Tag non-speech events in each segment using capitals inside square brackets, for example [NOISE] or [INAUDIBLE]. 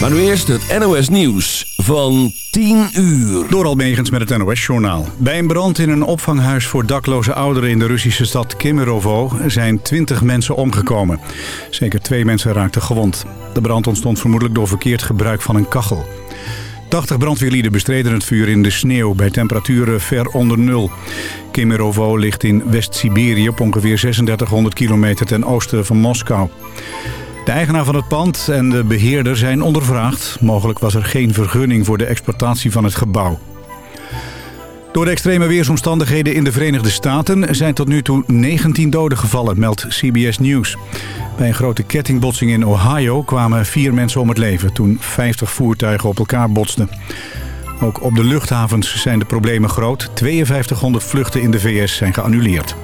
Maar nu eerst het NOS Nieuws van 10 uur. Door Almegens met het NOS-journaal. Bij een brand in een opvanghuis voor dakloze ouderen in de Russische stad Kemerovo zijn 20 mensen omgekomen. Zeker twee mensen raakten gewond. De brand ontstond vermoedelijk door verkeerd gebruik van een kachel. 80 brandweerlieden bestreden het vuur in de sneeuw bij temperaturen ver onder nul. Kemerovo ligt in West-Siberië op ongeveer 3600 kilometer ten oosten van Moskou. De eigenaar van het pand en de beheerder zijn ondervraagd. Mogelijk was er geen vergunning voor de exploitatie van het gebouw. Door de extreme weersomstandigheden in de Verenigde Staten zijn tot nu toe 19 doden gevallen, meldt CBS News. Bij een grote kettingbotsing in Ohio kwamen vier mensen om het leven toen 50 voertuigen op elkaar botsten. Ook op de luchthavens zijn de problemen groot. 5200 vluchten in de VS zijn geannuleerd.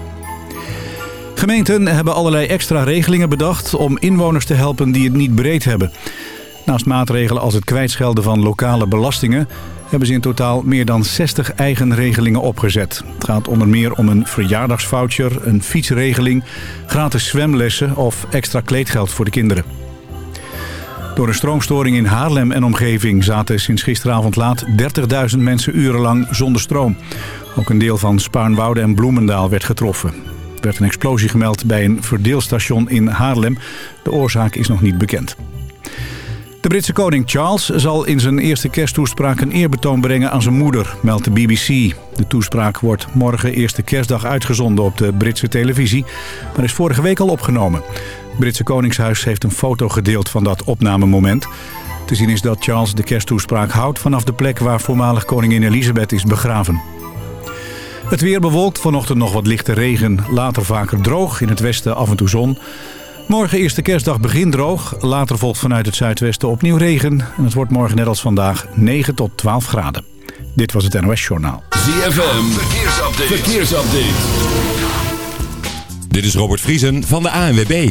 Gemeenten hebben allerlei extra regelingen bedacht om inwoners te helpen die het niet breed hebben. Naast maatregelen als het kwijtschelden van lokale belastingen... hebben ze in totaal meer dan 60 eigen regelingen opgezet. Het gaat onder meer om een verjaardagsvoucher, een fietsregeling... gratis zwemlessen of extra kleedgeld voor de kinderen. Door een stroomstoring in Haarlem en omgeving zaten sinds gisteravond laat 30.000 mensen urenlang zonder stroom. Ook een deel van Spaarnwoude en Bloemendaal werd getroffen. Er werd een explosie gemeld bij een verdeelstation in Haarlem. De oorzaak is nog niet bekend. De Britse koning Charles zal in zijn eerste kersttoespraak een eerbetoon brengen aan zijn moeder, meldt de BBC. De toespraak wordt morgen eerste kerstdag uitgezonden op de Britse televisie, maar is vorige week al opgenomen. Het Britse Koningshuis heeft een foto gedeeld van dat opnamemoment. Te zien is dat Charles de kersttoespraak houdt vanaf de plek waar voormalig koningin Elizabeth is begraven. Het weer bewolkt, vanochtend nog wat lichte regen, later vaker droog, in het westen af en toe zon. Morgen eerste kerstdag begint droog, later volgt vanuit het zuidwesten opnieuw regen. En het wordt morgen net als vandaag 9 tot 12 graden. Dit was het NOS Journaal. ZFM, verkeersupdate. verkeersupdate. Dit is Robert Vriesen van de ANWB.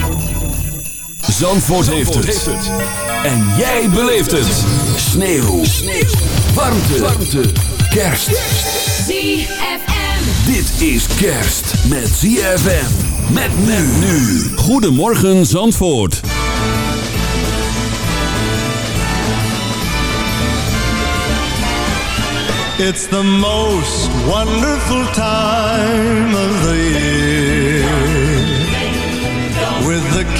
Zandvoort, heeft, het. En jij beleeft het. Sneeuw. Sneeuw. Warmte. Warmte. Kerst. ZFM. Dit is kerst met ZFM. Met men nu. Goedemorgen Zandvoort. It's the most wonderful time of the year.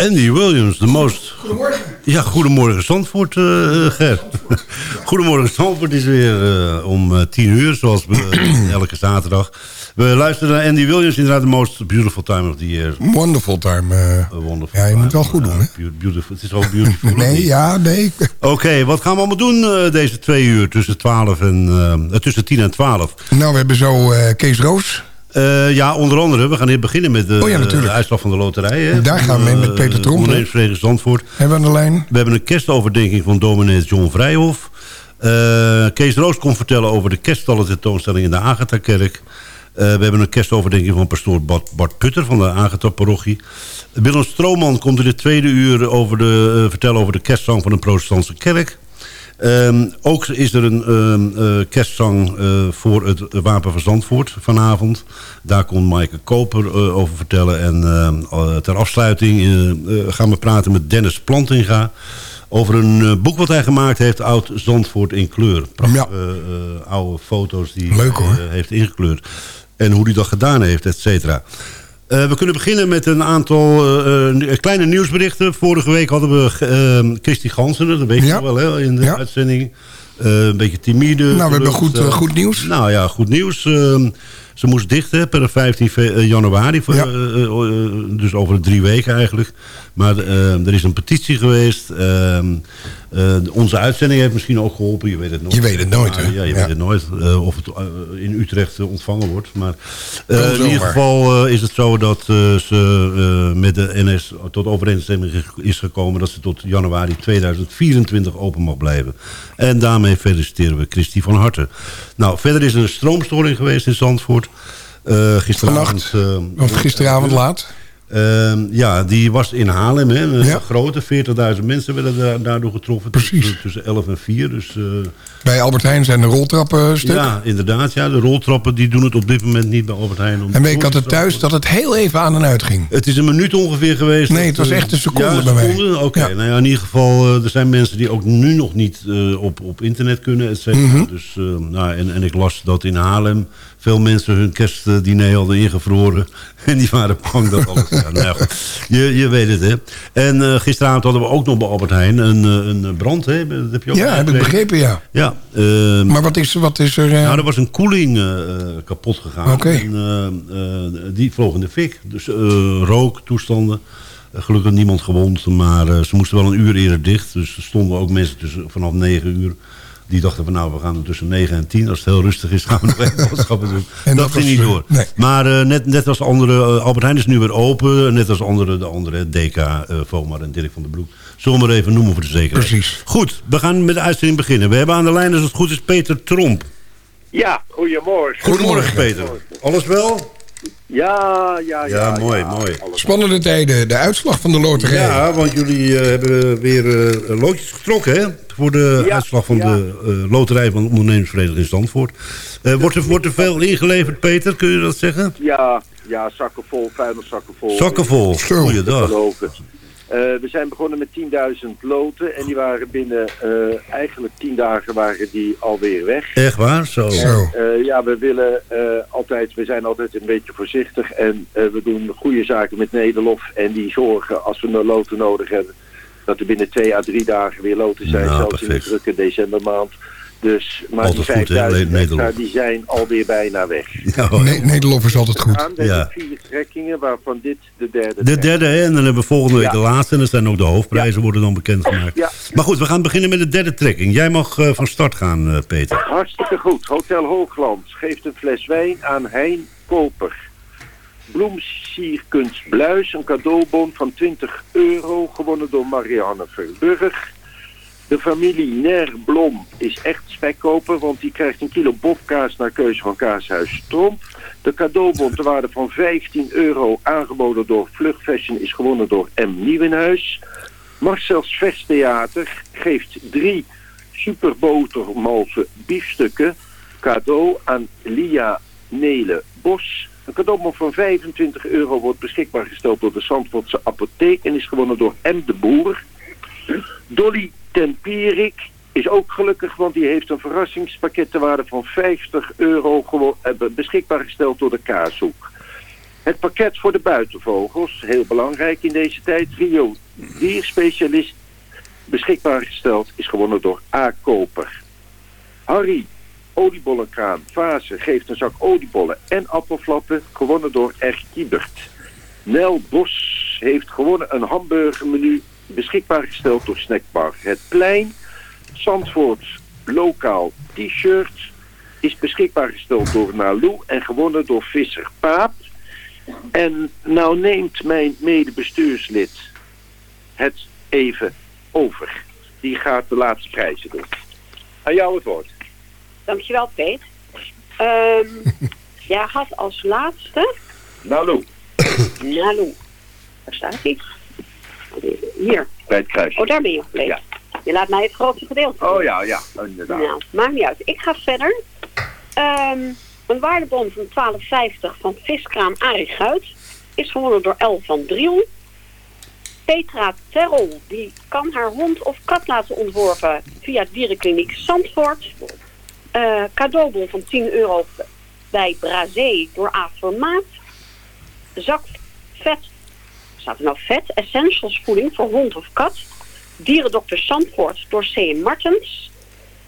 Andy Williams, de most... Goedemorgen. Ja, goedemorgen Zandvoort, Ger. goedemorgen Zandvoort is weer eh, om eh, tien uur, zoals we, elke zaterdag. We luisteren naar Andy Williams, inderdaad, the most beautiful time of the year. Wonderful time. wonderful Ja, je moet wel time. goed doen, hè? beau- Beautiful. Het is ook beautiful. [LAUGHS] nee, ja, nee. Oké, wat gaan we allemaal doen deze twee uur tussen, 12 en, tussen 10 en 12? Nou, we hebben zo Kees Roos. Eh, ja, onder andere. We gaan hier beginnen met de, Oh ja, de uitslag van de loterij. Hè, Daar gaan we met eh, Peter Tromp? Ondernemersvereniging Zandvoort. Hebben we aan de lijn. We hebben een kerstoverdenking van dominee John Vrijhof. Eh, Kees Roos komt vertellen over de kerststallen tentoonstelling in de Agatha-kerk. Eh, we hebben een kerstoverdenking van pastoor Bart, Bart Putter van de Agatha-parochie. Willem Strooman komt in de tweede uur over de, eh, vertellen over de kerstzang van een protestantse kerk. Ehm, ook is er een eh, kerstzang eh, voor het Wapen van Zandvoort vanavond. Daar komt Maaike Koper eh, over vertellen. En ehm, eh, ter afsluiting gaan we praten met Dennis Plantinga... over een boek wat hij gemaakt heeft, Oud Zandvoort in kleur. Prachtige Ja. oude foto's die Leuk, hij heeft ingekleurd. En hoe hij dat gedaan heeft, et cetera. Eh, we kunnen beginnen met een aantal eh, eh, kleine nieuwsberichten. Vorige week hadden we uh, Christy Gansen, dat weet je Ja. wel hè, in de Ja. uitzending. Een beetje timide. Nou, we hebben goed, goed nieuws. Nou ja, goed nieuws. Ze moest dicht hè, per 15 fe- eh, januari. Ja. eh, dus over drie weken eigenlijk. Maar er is een petitie geweest. Eh, onze uitzending heeft misschien ook geholpen. Je weet het nooit. Je weet het nooit, hè? Ja, je Ja. weet het nooit. eh, of het eh, in Utrecht ontvangen wordt. Maar in ieder geval is het zo dat ze met de NS tot overeenstemming is gekomen... dat ze tot januari 2024 open mag blijven. En daarmee feliciteren we Christy van harte. Nou, verder is er een stroomstoring geweest in Zandvoort. Gisteravond... Vannacht. Of gisteravond laat. Ehm, ja, die was in Haarlem. Hè, een Ja. grote, 40.000 mensen werden daar, daardoor getroffen. Precies. Tussen, tussen 11 en 4. Dus, eh, Bij Albert Heijn zijn de roltrappen stuk. ja, inderdaad. Ja, de roltrappen die doen het op dit moment niet bij Albert Heijn. om- En weet ik had het thuis dat het heel even aan en uit ging. Het is een minuut ongeveer geweest. Nee, het was eh, echt een seconde ja, bij mij. seconde? Oké, Ja. nou ja, in ieder geval, eh, er zijn mensen die ook nu nog niet op, op internet kunnen, et cetera. Mhm. Dus, eh, nou, en, en ik las dat in Haarlem veel mensen hun kerstdiner hadden ingevroren. [LAUGHS] En die waren bang dat alles... [LAUGHS] ja, nou goed. je, je weet het, hè. En eh, gisteravond hadden we ook nog bij Albert Heijn een, eh, een brand, hè. Dat heb je ook Ja, heb ik begrepen, ja. Ja, ehm, Maar wat is, wat is er... eh, nou, er was een koeling kapot gegaan. Oké. En, die vloog in de fik. Dus rook, toestanden. Gelukkig niemand gewond, maar ze moesten wel een uur eerder dicht. Dus er stonden ook mensen tussen, vanaf 9 uur. Die dachten van nou, we gaan tussen 9 en 10. Als het heel rustig is, gaan we [LAUGHS] nog even boodschappen doen. [LAUGHS] En dat, dat ging was, niet door. nee. Maar eh, net, net als andere, eh, Albert Heijn is nu weer open. Net als andere, de andere, DK, eh Vomar en Dirk van der Broek. Zullen we maar even noemen voor de zekerheid. Precies. Goed, we gaan met de uitzending beginnen. We hebben aan de lijn, als het goed is, Peter Tromp. Ja, goedemorgen. Goedemorgen, Peter. Alles wel? Ja, ja, ja. Ja, mooi, mooi. Spannende tijden, de uitslag van de loterij. Ja, want jullie eh, hebben weer eh, loodjes getrokken, hè? Voor de Ja, uitslag van ja. de eh, loterij van de ondernemersvereniging Zandvoort. Eh, wordt, er, wordt er veel ingeleverd, Peter? Kun je dat zeggen? Ja, ja, zakken vol, vuilniszakken vol. Zakken vol. Goeiedag. Eh, we zijn begonnen met 10.000 loten en die waren binnen eh, eigenlijk 10 dagen waren die alweer weg. Echt waar? Zo. Eh, ja, we willen eh, altijd, we zijn altijd een beetje voorzichtig en eh, we doen goede zaken met Nederlof en die zorgen als we een loten nodig hebben, dat er binnen twee à drie dagen weer loten zijn, Nou, zelfs in de drukke decembermaand. Dus, maar Altijd die goed, hè, 5000 extra, Nederlof. die zijn alweer bijna weg. [LAUGHS] Ja. Ne Nederlof is altijd goed. Aan, we Ja. hebben vier trekkingen, waarvan dit de derde De trek. derde, hè? En dan hebben we volgende week Ja. de laatste. En dan zijn ook de hoofdprijzen worden dan bekendgemaakt. Ja. Maar goed, we gaan beginnen met de derde trekking. Jij mag eh, van start gaan, eh, Peter. Hartstikke goed. Hotel Hoogland geeft een fles wijn aan Hein Koper. Bloemsierkunst Bluis, een cadeaubon van 20 euro, gewonnen door Marianne Verburg. De familie Ner Blom is echt spekkoper, want die krijgt een kilo bofkaas naar keuze van Kaashuis Tromp. De cadeaubon ter waarde van 15 euro, aangeboden door Vlug Fashion, is gewonnen door M. Nieuwenhuis. Marcel's Verstheater geeft drie superbotermalse biefstukken cadeau aan Lia Nele Bos. Een cadeaubon van 25 euro wordt beschikbaar gesteld door de Zandvoortse apotheek en is gewonnen door M. de Boer. Dolly Tempierik is ook gelukkig, want die heeft een verrassingspakket ter waarde van 50 euro eh, be- beschikbaar gesteld door de Kaashoek. Het pakket voor de buitenvogels, heel belangrijk in deze tijd, Rio dierspecialist, beschikbaar gesteld, is gewonnen door A. Koper. Harry, oliebollenkraan, Fase, geeft een zak oliebollen en appelflappen, gewonnen door R. Kiebert. Nel Bos heeft gewonnen een hamburgermenu, beschikbaar gesteld door Snackbar Het Plein. Zandvoort lokaal t-shirt is beschikbaar gesteld door Nalou en gewonnen door Visser Paap. En nou neemt mijn medebestuurslid het even over. Die gaat de laatste prijzen doen. Aan jou het woord. Dankjewel, Peet. Ehm [LAUGHS] jij had als laatste... Nalou, Nalu. Waar staat hij? Hier. bij het. Oh, daar ben je gebleven. Ja. Je laat mij het grootste gedeelte Oh ja, ja, inderdaad. Nou, maakt niet uit. Ik ga verder. Ehm, een waardebon van 12,50 van viskraam Arie Guit is gewonnen door El van Driel. Petra Terrol, die kan haar hond of kat laten ontworpen via Dierenkliniek Zandvoort. Eh cadeaubon van 10 euro bij Brazé door A. Formaat. Zak vet, staat nou vet, essentials voeding voor hond of kat. Dierendokter Zandvoort door C. Martens.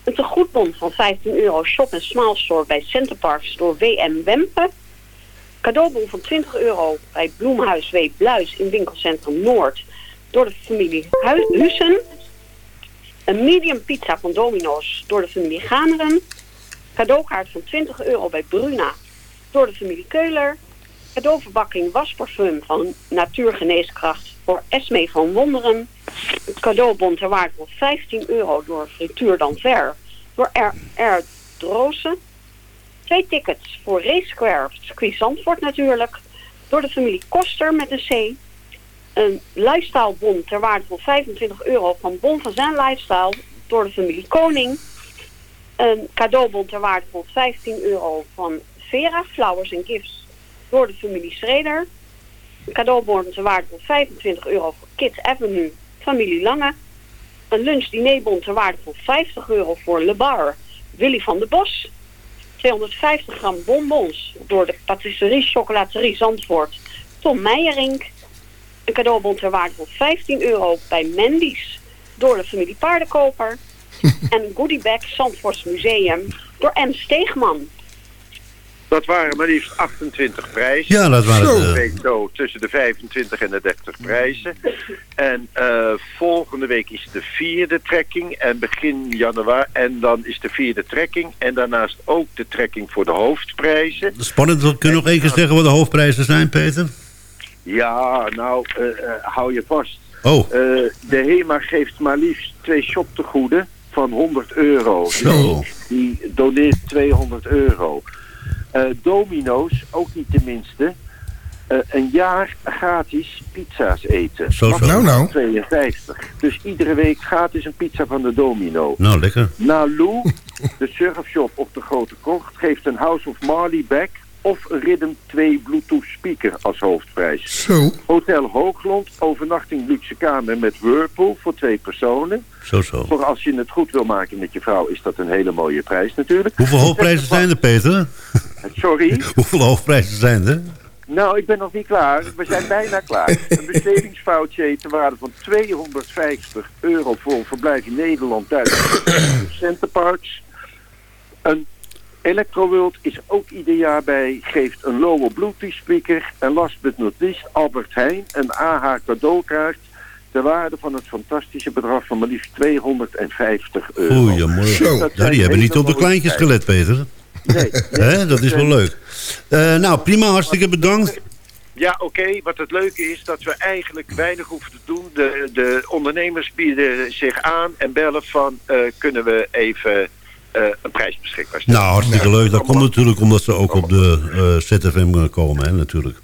Een tegoedbon van 15 euro shop en small store bij Centerparks door WM Wempe. Cadeaubon van 20 euro bij Bloemhuis W. Bluis in winkelcentrum Noord door de familie Hu- Hussen. Een medium pizza van Domino's door de familie Ganeren. Cadeaukaart van 20 euro bij Bruna door de familie Keuler. Cadeauverbakking wasparfum van Natuurgeneeskracht voor Esme van Wonderen. Een cadeaubon ter waarde van 15 euro door Frituur Danver door R. R. Twee tickets voor Race Square, circuit natuurlijk, door de familie Koster met een C. Een lifestylebon ter waarde van 25 euro van Bon van Zijn Lifestyle door de familie Koning. Een cadeaubon ter waarde van 15 euro van Vera Flowers and Gifts door de familie Schreder. Een cadeaubon ter waarde van 25 euro voor Kids Avenue, familie Lange. Een lunch-dinerbon ter waarde van 50 euro voor Le Bar, Willy van de Bos. 250 gram bonbons door de patisserie Chocolaterie Zandvoort, Tom Meijerink. Een cadeaubon ter waarde van 15 euro bij Mendy's door de familie Paardenkoper. [LAUGHS] en een goodiebag Zandvoorts Museum door M. Steegman. Dat waren maar liefst 28 prijzen. Ja, dat waren Zo. week zo tussen de 25 en de 30 prijzen. En eh, volgende week is de vierde trekking. En begin januari. En dan is de vierde trekking. En daarnaast ook de trekking voor de hoofdprijzen. Spannend, kun je nog één keer zeggen wat de hoofdprijzen zijn, Peter? Ja, nou, eh, eh, hou je vast. Oh. De HEMA geeft maar liefst twee shoptegoeden van 100 euro. Zo. Die, die doneert 200 euro. Eh, Domino's, ook niet de minste. eh, een jaar gratis pizza's eten. Zo, zo. Nou, nou. 52. Dus iedere week gratis een pizza van de Domino. Nou, lekker. Nalu, de surfshop op de Grote Kocht, geeft een House of Marley bag of Rhythm 2 Bluetooth speaker als hoofdprijs. Zo. Hotel Hoogland, overnachting luxe kamer met Whirlpool voor twee personen. Zo, zo. Voor als je het goed wil maken met je vrouw is dat een hele mooie prijs natuurlijk. Hoeveel hoofdprijzen zijn er, Peter? Sorry? [LAUGHS] Hoeveel hoofdprijzen zijn er? Nou, ik ben nog niet klaar. We zijn bijna klaar. Een bestedingsfoutje ter waarde van 250 euro voor een verblijf in Nederland, Duitsland en [COUGHS] Centerparks. Een Electroworld is ook ieder jaar bij, geeft een Lowell Bluetooth speaker. En last but not least, Albert Heijn, een AH cadeaukaart ter waarde van het fantastische bedrag van maar liefst 250 euro. Goeiemorgen. Zo. Zijn die hebben niet op de kleintjes gelet, Peter. Nee, nee, [LAUGHS] Hè, dat is wel leuk. Eh, nou, prima, hartstikke bedankt. Ja, oké. Wat het leuke is, dat we eigenlijk weinig hoeven te doen. De, de ondernemers bieden zich aan en bellen van... eh, kunnen we even een prijs beschikbaar stellen. Nou, hartstikke leuk. Dat komt natuurlijk omdat ze ook op de eh, ZFM komen, hè, natuurlijk.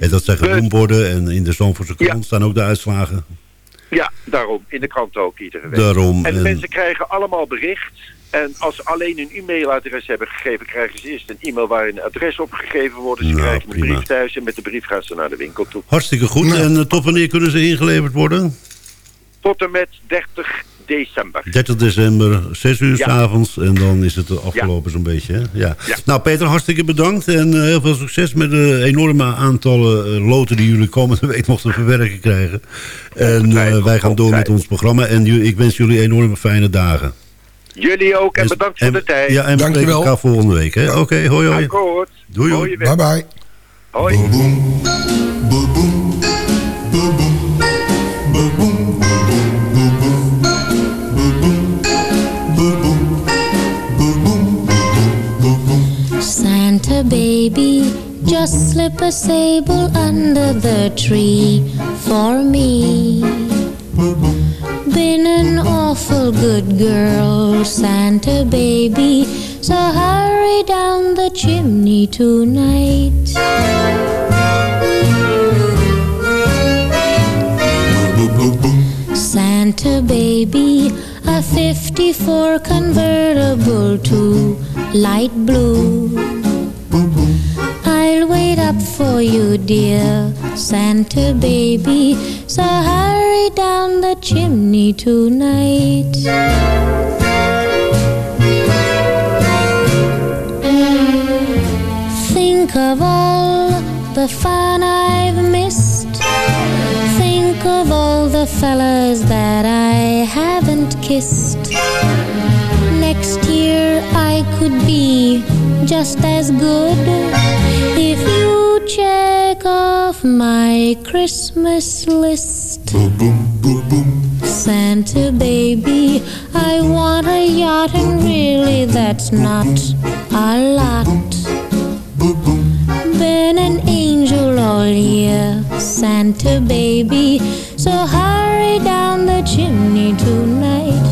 En dat zijn genoemd worden en in de Zandvoortse krant staan ook de uitslagen. Ja, daarom. In de krant ook iedere week. Daarom, En mensen krijgen allemaal bericht. En als ze alleen een e-mailadres hebben gegeven, krijgen ze eerst een e-mail waar een adres op gegeven wordt. Ze Nou, krijgen een prima. brief thuis en met de brief gaan ze naar de winkel toe. Hartstikke goed. En eh, tot wanneer kunnen ze ingeleverd worden? Tot en met 30 december. 30 december, 6 uur Ja. s avonds en dan is het afgelopen zo'n beetje. Hè? Ja. Ja. Nou Peter, hartstikke bedankt en eh, heel veel succes met de enorme aantallen eh, loten die jullie komende week te verwerken krijgen. En eh, wij gaan door met ons programma en ik wens jullie enorme fijne dagen. Jullie ook en En- bedankt voor en- de tijd. Ja, en we spreken Dankjewel. elkaar volgende week. hè? Oké, hoi hoi. Akkoord. Doei, hoi. Bye bye. Hoi. Just slip a sable under the tree for me. Been an awful good girl, Santa baby, so hurry down the chimney tonight. Santa baby, a 54 convertible to light blue. I'll wait up for you, dear Santa baby. So hurry down the chimney tonight. Think of all the fun I've missed. Think of all the fellas that I haven't kissed. Next year I could be just as good if you check off my Christmas list. boom boom boom Santa baby, I want a yacht, and really that's not a lot. Been an angel all year, Santa baby, so hurry down the chimney tonight.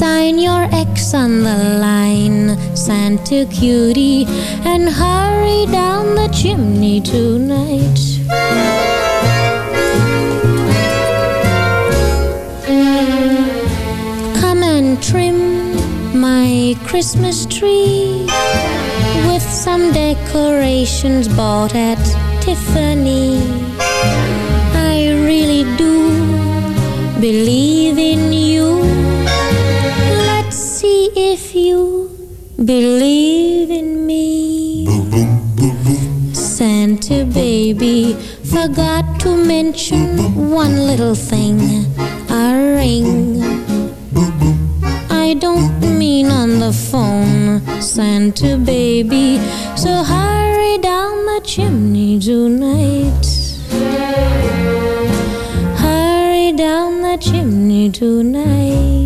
Sign your X on the line, Santa cutie, and hurry down the chimney tonight. Come and trim my Christmas tree with some decorations bought at Tiffany. I really do believe in you. If you believe in me. Santa baby forgot to mention one little thing a ring. I don't mean on the phone, Santa baby. So hurry down the chimney tonight. Hurry down the chimney tonight.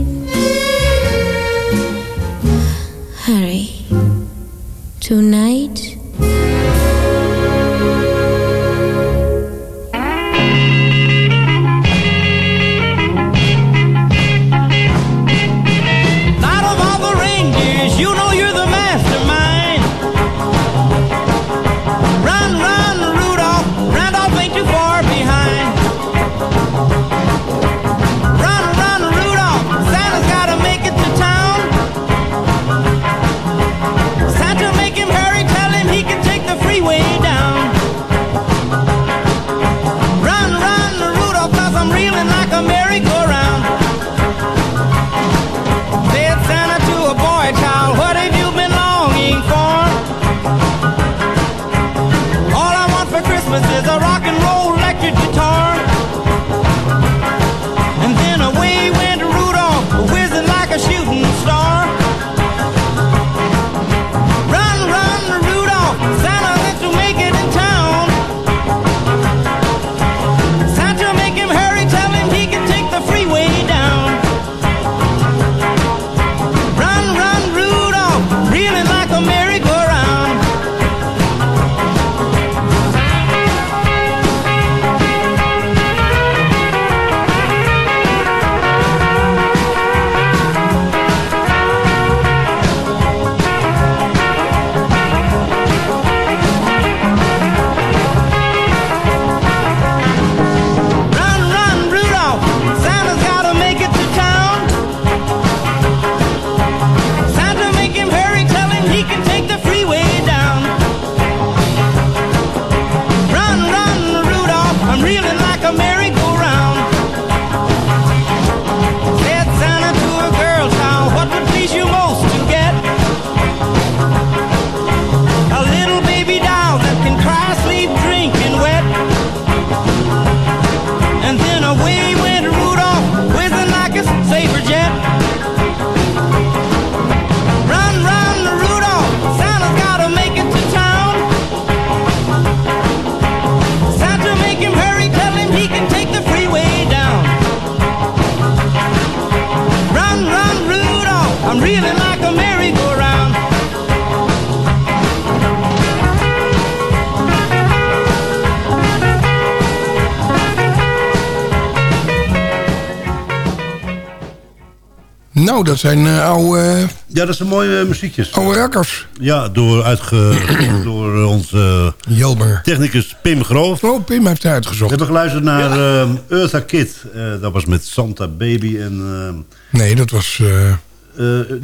Dat zijn eh, oude, Ja, dat zijn mooie eh, muziekjes. oude rakkers. Ja, door, uitge, [CLEARS THROAT] door eh, onze Jelmer. technicus Pim Groof. Oh, Pim heeft het We uitgezocht. hebben geluisterd naar eh, Eartha Kid. Eh, dat was met Santa Baby. En Nee, dat was, eh, eh, eh,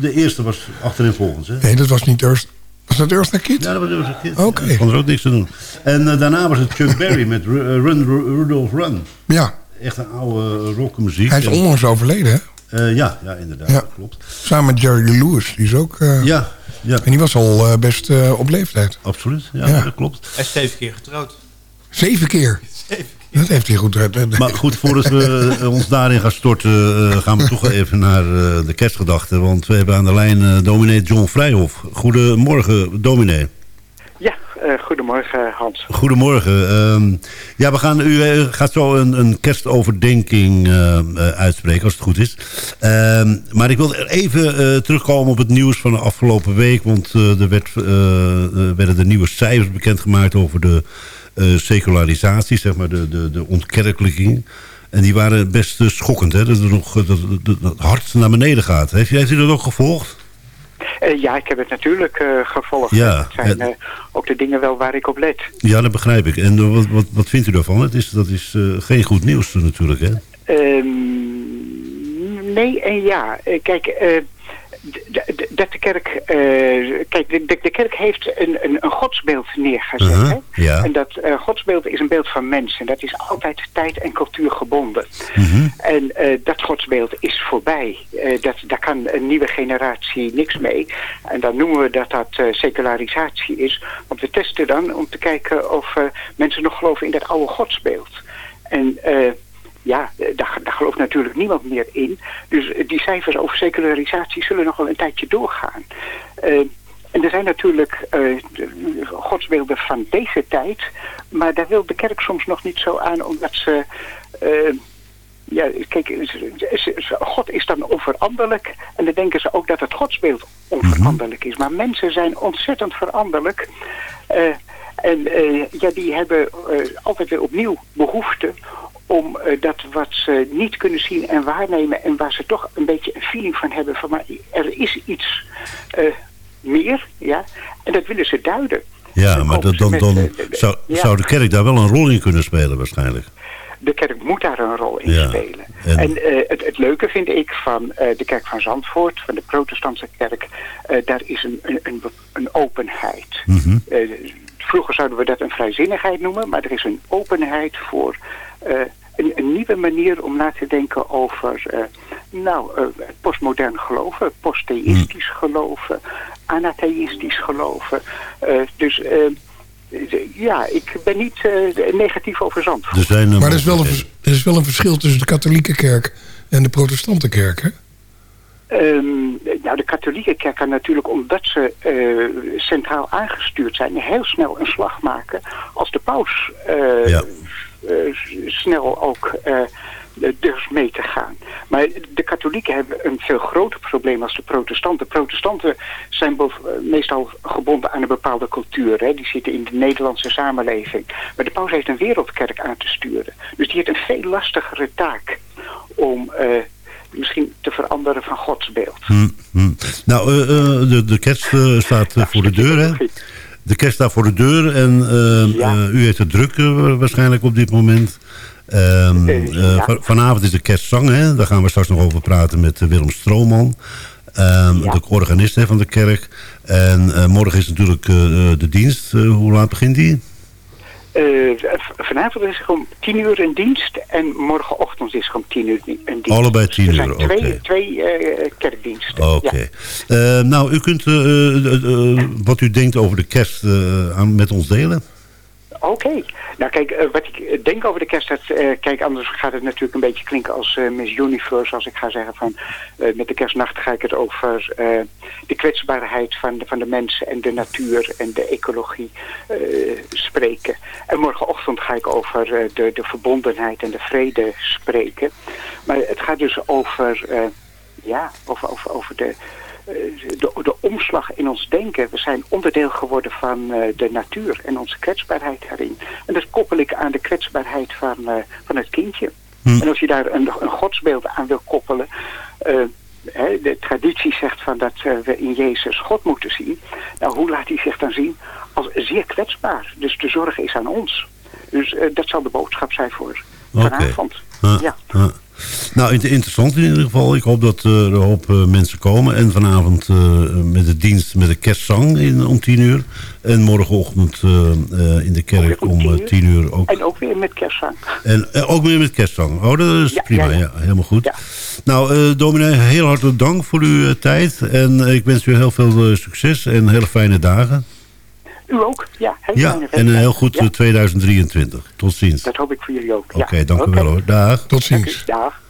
de eerste was achterin volgens. Hè? nee, dat was niet Earth... Was dat Earth Kid? Ja, dat was Eartha Kid. Oké. Ik kon er ook niks te doen. En eh, daarna was het Chuck Berry met Ru- eh, Run Ru- Rudolph Run. Ja, Echt een oude rockmuziek. hij is onlangs overleden, hè? Eh, ja, ja, inderdaad. Ja. klopt. Samen met Jerry Lewis. Die is ook... eh, Ja, ja, En die was al eh, best eh, op leeftijd. absoluut. Ja, Ja. dat klopt. Hij is zeven keer getrouwd. Zeven keer. Dat heeft hij goed... uit. Maar goed, voordat we ons daarin gaan storten... eh, gaan we toch even naar eh, de kerstgedachten. Want we hebben aan de lijn eh dominee John Vrijhof. Goedemorgen, dominee. Ja, eh, goedemorgen Hans. Goedemorgen. Ehm, ja, we gaan, u eh, gaat zo een, een kerstoverdenking eh, uitspreken, als het goed is. Ehm, maar ik wil even terugkomen op het nieuws van de afgelopen week. Want er werd, werden de nieuwe cijfers bekendgemaakt over de secularisatie, zeg maar, de, de, de ontkerkelijking. En die waren best schokkend, hè? Dat, er nog, dat, dat, het naar beneden gaat. Heeft, heeft u dat ook gevolgd? Eh, ja, ik heb het natuurlijk eh, gevolgd. Ja, Het zijn en- eh, ook de dingen wel waar ik op let. Ja, dat begrijp ik. En wat, wat, wat vindt u daarvan? Het is, dat is geen goed nieuws natuurlijk, hè? Ehm, nee en ja. Kijk, dat de kerk... eh, kijk, de, de, de kerk heeft een, een, een godsbeeld neergezet. Uh-huh, hè? ja. En dat eh, godsbeeld is een beeld van mensen. Dat is altijd tijd en cultuur gebonden. Mhm. En eh, dat godsbeeld is voorbij. Dat, daar kan een nieuwe generatie niks mee. En dan noemen we dat dat secularisatie is. Want we testen dan om te kijken of mensen nog geloven in dat oude godsbeeld. En eh, ja, eh, daar, daar gelooft natuurlijk niemand meer in. Dus eh, die cijfers over secularisatie zullen nog wel een tijdje doorgaan. Eh, en er zijn natuurlijk de- godsbeelden van deze tijd. Maar daar wil de kerk soms nog niet zo aan, omdat ze... ja, kijk, God is dan onveranderlijk. En dan denken ze ook dat het godsbeeld onveranderlijk is. Maar mensen zijn ontzettend veranderlijk. En ja, die hebben altijd weer opnieuw behoefte om eh, dat wat ze niet kunnen zien en waarnemen... en waar ze toch een beetje een feeling van hebben van... maar er is iets eh, meer, ja, en dat willen ze duiden. Ja, maar dat, dan, dan met, eh, zou, ja. zou de kerk daar wel een rol in kunnen spelen waarschijnlijk. de kerk moet daar een rol in Ja. spelen. En- En, het, het leuke vind ik van de kerk van Zandvoort, van de protestantse kerk, daar is een, een, een, openheid. Mhm. Vroeger zouden we dat een vrijzinnigheid noemen, maar er is een openheid voor een, een nieuwe manier om na te denken over eh, nou, eh, postmodern geloven, posttheïstisch geloven, anatheïstisch geloven. Eh, dus eh, ja, ik ben niet eh, negatief over Zandvoort. Er zijn, Maar er is, wel een, er is wel een verschil tussen de katholieke kerk en de protestante kerk, hè? Ehm, nou, de katholieke kerk kan natuurlijk, omdat ze eh, centraal aangestuurd zijn, heel snel een slag maken als de paus eh, Ja. Eh, snel ook eh, durft mee te gaan. Maar de katholieken hebben een veel groter probleem als de protestanten. Protestanten zijn eh, meestal gebonden aan een bepaalde cultuur. Hè. Die zitten in de Nederlandse samenleving. Maar de paus heeft een wereldkerk aan te sturen. Dus die heeft een veel lastigere taak om... misschien te veranderen van godsbeeld. Hm, hm. Nou, de, de kerst staat voor de deur, hè? De kerst staat voor de deur en eh, eh, u heeft het druk eh, waarschijnlijk op dit moment. Ehm, eh, va- Vanavond is de kerstzang, hè? Daar gaan we straks nog over praten met Willem Strooman. Ehm, De organist hè, van de kerk. En morgen is natuurlijk de dienst. Hoe laat begint die? Eh, vanavond is er om tien uur een dienst en morgenochtend is er om tien uur een dienst. Allebei tien zijn uur, twee, oké. twee eh, kerkdiensten. Oké. Ja. Eh, nou, u kunt wat u denkt over de kerst aan, met ons delen. Oké. Nou kijk, eh, wat ik eh, denk over de kerst, dat, eh, kijk anders gaat het natuurlijk een beetje klinken als Miss Universe. Als ik ga zeggen van, met de kerstnacht ga ik het over de kwetsbaarheid van de, van de mensen en de natuur en de ecologie spreken. En morgenochtend ga ik over de, de verbondenheid en de vrede spreken. Maar het gaat dus over, ja, over, over, over de, de, de, omslag in ons denken. We zijn onderdeel geworden van eh, de natuur en onze kwetsbaarheid daarin. En dat koppel ik aan de kwetsbaarheid van, eh, van het kindje. Hm. En als je daar een, een godsbeeld aan wil koppelen... Eh, hè, de traditie zegt van dat we in Jezus God moeten zien. Nou, hoe laat hij zich dan zien? Als zeer kwetsbaar. Dus de zorg is aan ons. Dus dat zal de boodschap zijn voor okay. vanavond. Ah, ja. Ah. Nou, interessant in ieder geval. Ik hoop dat eh, er een hoop eh, mensen komen. En vanavond eh, met de dienst met de kerstzang in, om tien uur. En morgenochtend in de kerk om tien uur ook. En ook weer met kerstzang. En, ook weer met kerstzang. Oh, dat is prima. Ja, helemaal goed. Nou, dominee, heel hartelijk dank voor uw tijd. En ik wens u heel veel succes en hele fijne dagen. U ook, ja. ja, en een heel goed 2023. Eh, Tot ziens. Dat hoop ik voor jullie ook. Oké, dank u wel hoor. Dag. Tot ziens. Dag.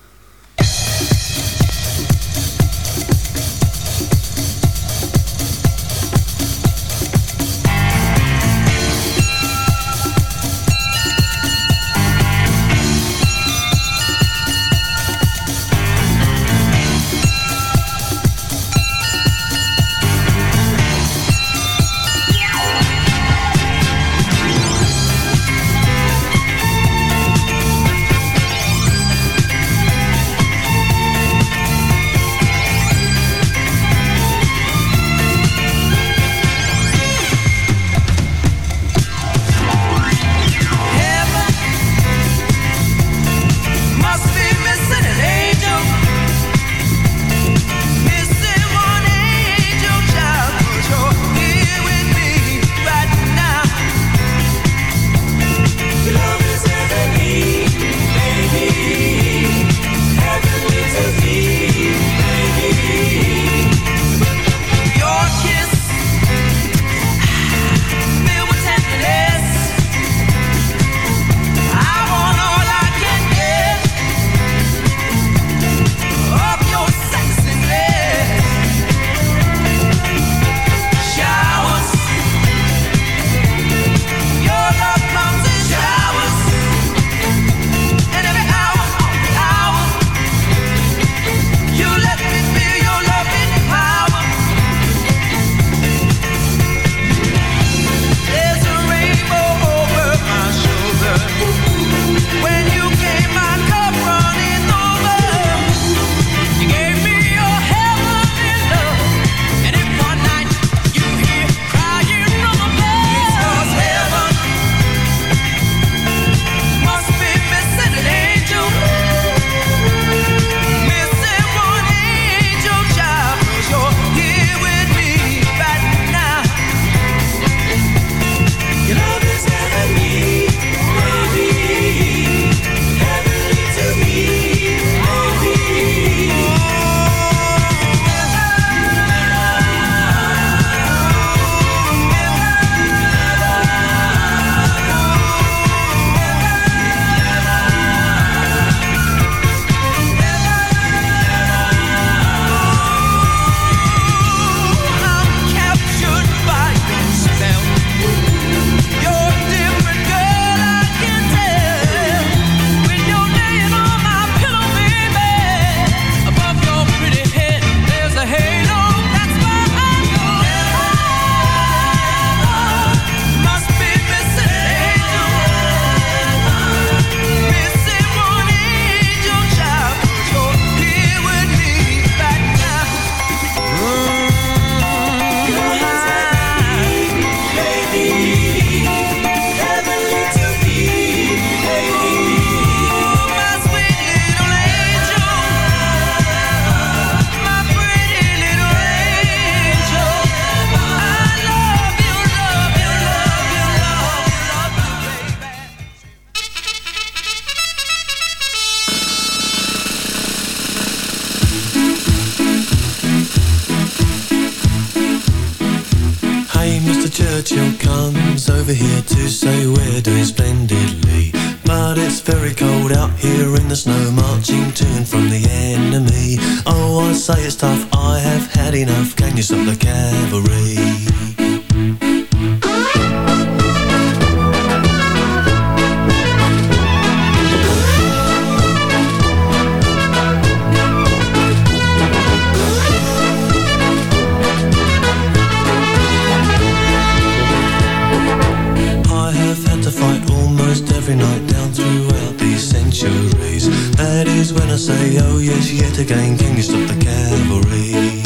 is when I say, oh yes, yet again, can you stop the cavalry?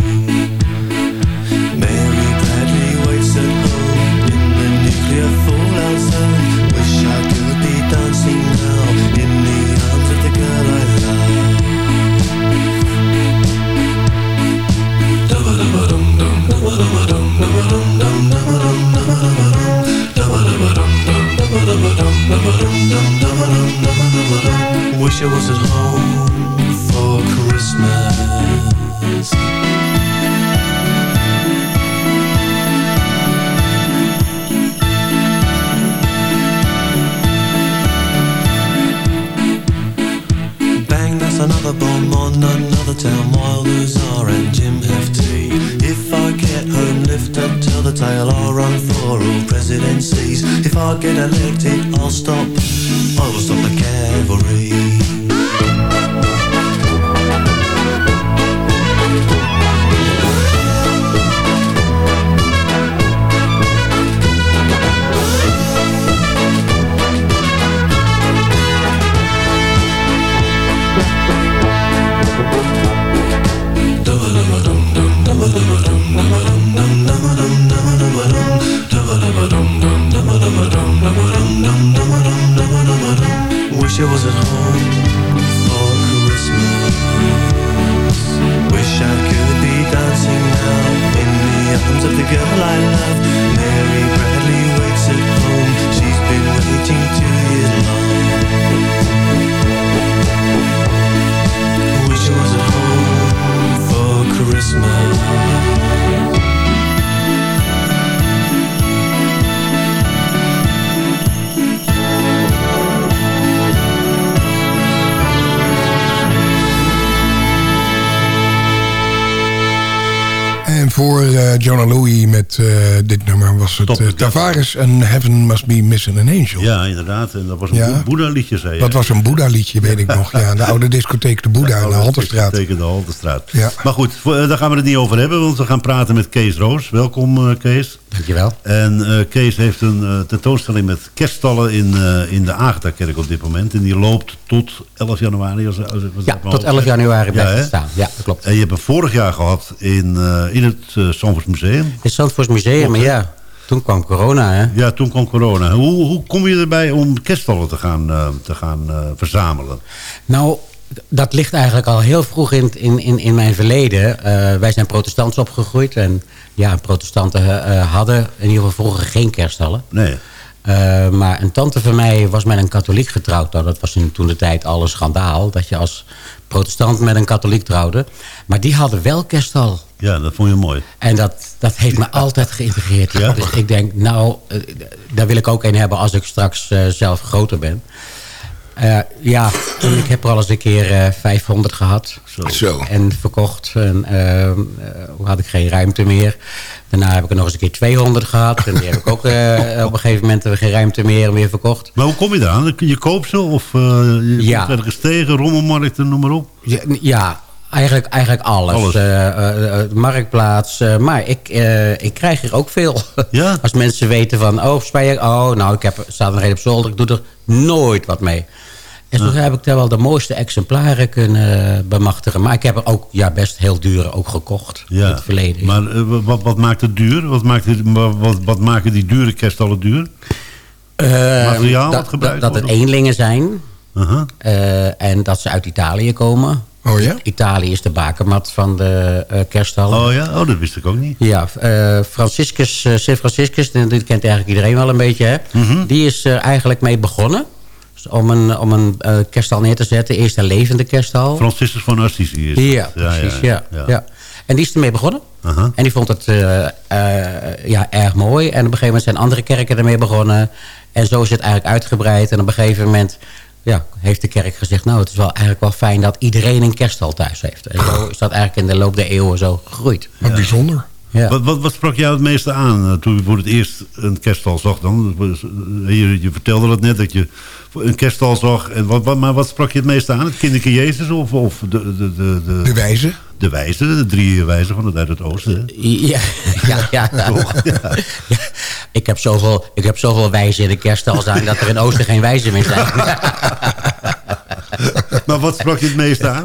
Jonah Louie met eh, dit nummer was het eh, Tavares en Heaven Must Be Missing an Angel. Ja, inderdaad. En dat was een Ja. Boeddha-liedje, zei je. Dat was een Boeddha-liedje, weet ik nog. Ja, de oude discotheek De Boeddha aan de Halterstraat. Tegen de Halterstraat. Ja. Maar goed, eh, daar gaan we het niet over hebben, want we gaan praten met Kees Roos. Welkom, eh, Kees. Dankjewel. En eh, Kees heeft een eh, tentoonstelling met kerststallen in, eh, in de Agatha-kerk op dit moment. En die loopt tot 11 januari. Als, als, als Ja, tot 11 januari blijft het staan. Ja, dat klopt. En je hebt hem vorig jaar gehad in, in het uh, Museum. Het Zandvoort Museum, maar ja, toen kwam corona, hè? Ja, toen kwam corona. Hoe, hoe kom je erbij om kerststallen te gaan, te gaan verzamelen? Nou, dat ligt eigenlijk al heel vroeg in, in, in, in mijn verleden. Wij zijn protestants opgegroeid. En ja, protestanten eh, hadden in ieder geval vroeger geen kerststallen. Nee. Eh, maar een tante van mij was met een katholiek getrouwd. Nou, dat was in toen de tijd al een schandaal. Dat je als protestant met een katholiek trouwde. Maar die hadden wel kerststal. Ja, dat vond je mooi. En dat, dat heeft me altijd geïntegreerd. Dus ik denk, nou, eh, daar wil ik ook een hebben als ik straks eh, zelf groter ben. Eh, ja, en ik heb er al eens een keer eh, 500 gehad. Zo. En verkocht. En eh, eh, had ik geen ruimte meer. Daarna heb ik er nog eens een keer 200 gehad. En die heb ik ook eh, op een gegeven moment geen ruimte meer en weer verkocht. Maar hoe kom je eraan? Je koopt ze of eh, je Ja. ergens tegen, rommelmarkten, noem maar op? Ja, ja eigenlijk, eigenlijk alles. Alles. Eh, eh, eh, marktplaats. eh, maar ik, eh, ik krijg er ook veel. [LAUGHS] Ja? Als mensen weten van, oh, Spanje, oh, nou, ik heb, staat er nog een op zolder. Ik doe er nooit wat mee. En zo heb ik daar wel de mooiste exemplaren kunnen eh, bemachtigen. Maar ik heb er ook ja, best heel dure ook gekocht in het verleden. Maar eh, wat, wat maakt het duur? Wat, maakt het, wat, wat, maken die dure kerststallen duur? Eh, materiaal dat, wat gebruikt dat, dat het eenlingen zijn. Uh-huh. Eh, en dat ze uit Italië komen. Oh ja? Italië is de bakermat van de eh kerststallen. Oh ja? Oh, dat wist ik ook niet. Ja, eh Franciscus, eh, Sint Franciscus, die die kent eigenlijk iedereen wel een beetje. Hè? Mhm. Die is er eigenlijk mee begonnen. Om een, om een kerststal neer te zetten. Eerst een levende kerststal. Franciscus van Assisi is Ja, precies. Ja, ja, En die is ermee begonnen. Aha. En die vond het eh, eh, ja, erg mooi. En op een gegeven moment zijn andere kerken ermee begonnen. En zo is het eigenlijk uitgebreid. En op een gegeven moment ja, heeft de kerk gezegd... nou, het is wel eigenlijk wel fijn dat iedereen een kerststal thuis heeft. En zo is dat eigenlijk in de loop der eeuwen zo gegroeid. Wat bijzonder. Ja. Wat, wat, wat sprak jou het meeste aan toen je voor het eerst een kerststal zag dan? Je, je vertelde dat net, dat je een kerststal zag. En wat, wat, maar wat sprak je het meeste aan? Het kinderke Jezus of, of de, de, de, de, De wijze. de wijze, de drie wijzen van het uit het oosten? hè? Ja, ja, [LAUGHS] ja. Ja. Ik, heb zoveel, ik heb zoveel wijzen in de kerststal zijn... dat er in Oosten geen wijzen meer zijn. [LAUGHS] Maar wat sprak je het meest aan?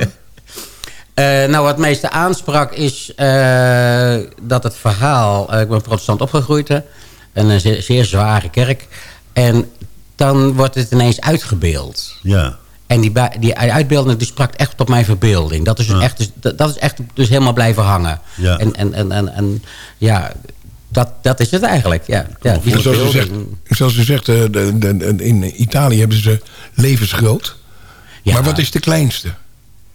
Eh, nou, wat het meeste aansprak is eh, dat het verhaal... eh, ik ben protestant opgegroeid, hè. Een zeer, zeer zware kerk. En dan wordt het ineens uitgebeeld. Ja. En die, die uitbeelding die sprak echt op mijn verbeelding. Dat is, dus echt, dus, dat dat is echt dus helemaal blijven hangen. Ja. En, en, en, en, en ja, dat, dat is het eigenlijk. Ja, ja, die En zoals u zegt, zoals u zegt eh, de, de, de- in Italië hebben ze levensgroot. Maar wat is de kleinste?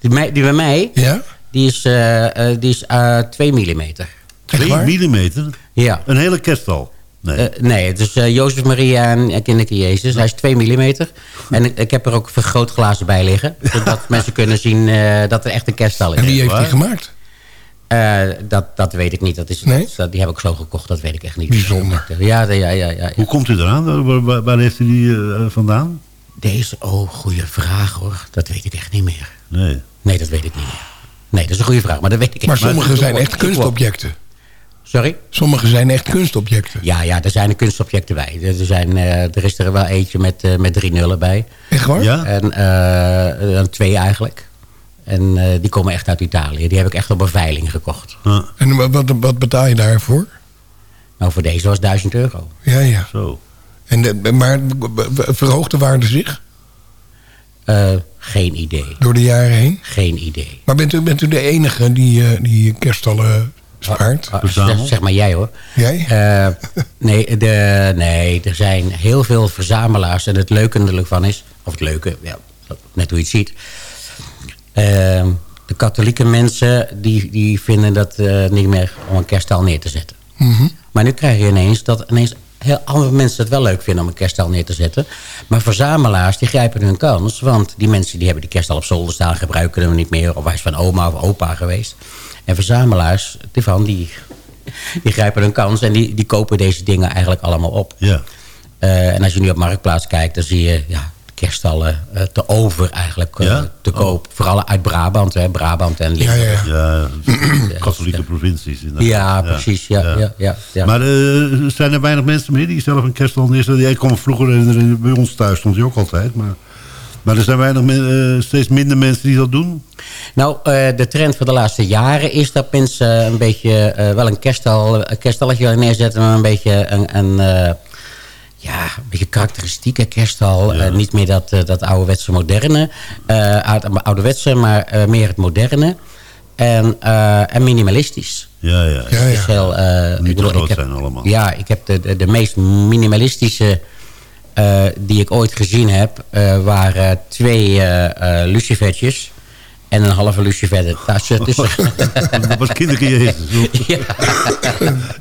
Die, die bij mij, Ja? die is, eh, eh, die is eh 2 millimeter. 2 millimeter? Ja. Een hele kerststal? Nee. Eh, nee, het is eh, Jozef Maria en en Kinderke Jezus. Hij is 2 millimeter. En ik, ik heb er ook vergrootglazen bij liggen. [LAUGHS] Zodat mensen kunnen zien eh, dat er echt een kerststal is. En wie heeft die gemaakt? Dat, dat weet ik niet. Dat is, Nee? dat, die heb ik zo gekocht, dat weet ik echt niet. Bijzonder. Ja, ja, ja, ja. Hoe komt u eraan? Waar, waar- heeft u die vandaan? Deze, oh, goede vraag hoor. Dat weet ik echt niet meer. Nee. Nee, dat weet ik niet meer. Nee, dat is een goede vraag, maar dat weet ik echt Maar niet. sommige zijn echt kunstobjecten. Sorry? Sommige zijn echt kunstobjecten. Ja, ja, er zijn er kunstobjecten bij. Er, zijn, eh, er is er wel eentje met, eh, met drie nullen bij. Echt waar? Ja? En eh, twee eigenlijk. En eh, die komen echt uit Italië. Die heb ik echt op een veiling gekocht. Ja. En wat, wat, betaal je daarvoor? Nou, voor deze was 1000 euro. Ja, ja. Zo. En de, maar verhoogt de waarde zich Eh, geen idee. door de jaren heen? Geen idee. Maar bent u, bent u de enige die, eh, die kerststallen spaart? Ah, zeg, maar jij hoor. Jij? Eh, nee, de, nee, er zijn heel veel verzamelaars. En het leuke ervan is... Of het leuke, ja, net hoe je het ziet. Ehm, de katholieke mensen die, die vinden dat eh, niet meer om een kerststal neer te zetten. Mhm. Maar nu krijg je ineens dat ineens heel andere mensen het wel leuk vinden om een kerststal neer te zetten. Maar verzamelaars die grijpen hun kans. Want die mensen die hebben die kerststal op zolder staan, gebruiken hem niet meer. Of hij is van oma of opa geweest. En verzamelaars, die, van, die, die grijpen hun kans en die, die kopen deze dingen eigenlijk allemaal op. Ja. Eh, en als je nu op Marktplaats kijkt, dan zie je ja, kerststallen eh, te over eigenlijk eh, Ja? te koop. Vooral uit Brabant, hè, Brabant en Limburg. ja, ja. Ja, [CLEARS THROAT] katholieke provincies. inderdaad. Ja, precies. Ja, ja. Ja, Maar zijn er weinig mensen meer die zelf een kerststal neerzetten? Jij kwam vroeger, bij ons thuis stond hij ook altijd. Maar, maar er zijn weinig, eh, steeds minder mensen die dat doen. Nou, eh, de trend voor de laatste jaren is dat mensen een beetje eh, wel een, kerststalletje willen neerzetten, maar een beetje een, een, eh, ja, een beetje karakteristieke kerststal. Eh, niet meer dat, eh, dat ouderwetse moderne, eh, uit- ouderwetse, maar eh, meer het moderne. En, eh, en minimalistisch. Ja, ja. Ja, Het ja. is heel, eh, Niet ik bedoel, heb, zijn allemaal. Ja, ik heb de, de, de meest minimalistische eh, die ik ooit gezien heb... eh, waren twee eh eh lucifertjes en een halve lucifer tasje tussen. [LAUGHS] dat was Jezus. [LAUGHS] ja.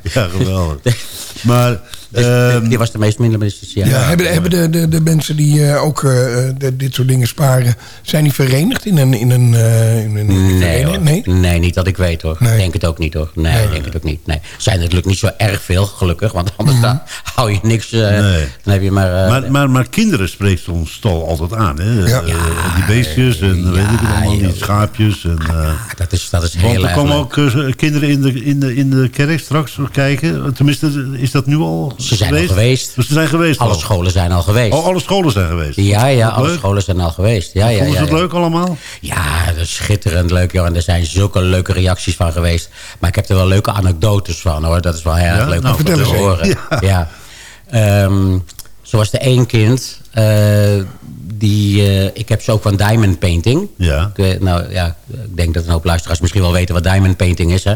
Ja, geweldig. [LAUGHS] Maar, Dus ehm, die was de meest minimalistische, ja. Ja, hebben, hebben de, de, de mensen die eh, ook eh, de- dit soort dingen sparen... zijn die verenigd in een, in een, eh, in een Nee, hoor. Nee? nee, niet dat ik weet hoor. Nee. Ik denk het ook niet hoor. Nee, ik denk het ook niet. Nee. Zijn er natuurlijk niet zo erg veel, gelukkig. Want anders dan hou je niks. eh, Nee. Dan heb je maar... eh, maar, maar, maar kinderen spreekt zo'n stal altijd aan. Hè? Ja. Eh, die beestjes en weet ik het allemaal, die schaapjes. En, eh, dat is, dat is want heel er erg komen ook eh, kinderen in de, in, de, in de kerk straks kijken. Tenminste, is dat nu al Ze zijn geweest? al geweest. Dus ze zijn geweest Alle al. scholen zijn al geweest. Oh, alle scholen zijn geweest. Ja, ja, alle leuk. scholen zijn al geweest. Ja, ja, Vonden ja, ze het ja. leuk allemaal? Ja, dat is schitterend leuk, joh. En er zijn zulke leuke reacties van geweest. Maar ik heb er wel leuke anekdotes van, hoor. Dat is wel heel erg leuk Nou, om te horen. Ja. Ehm, zo was er één kind... eh, die, eh, ik heb zo ook van diamond painting. Ja. Ik, nou ja, ik denk dat een hoop luisteraars misschien wel weten wat diamond painting is, hè?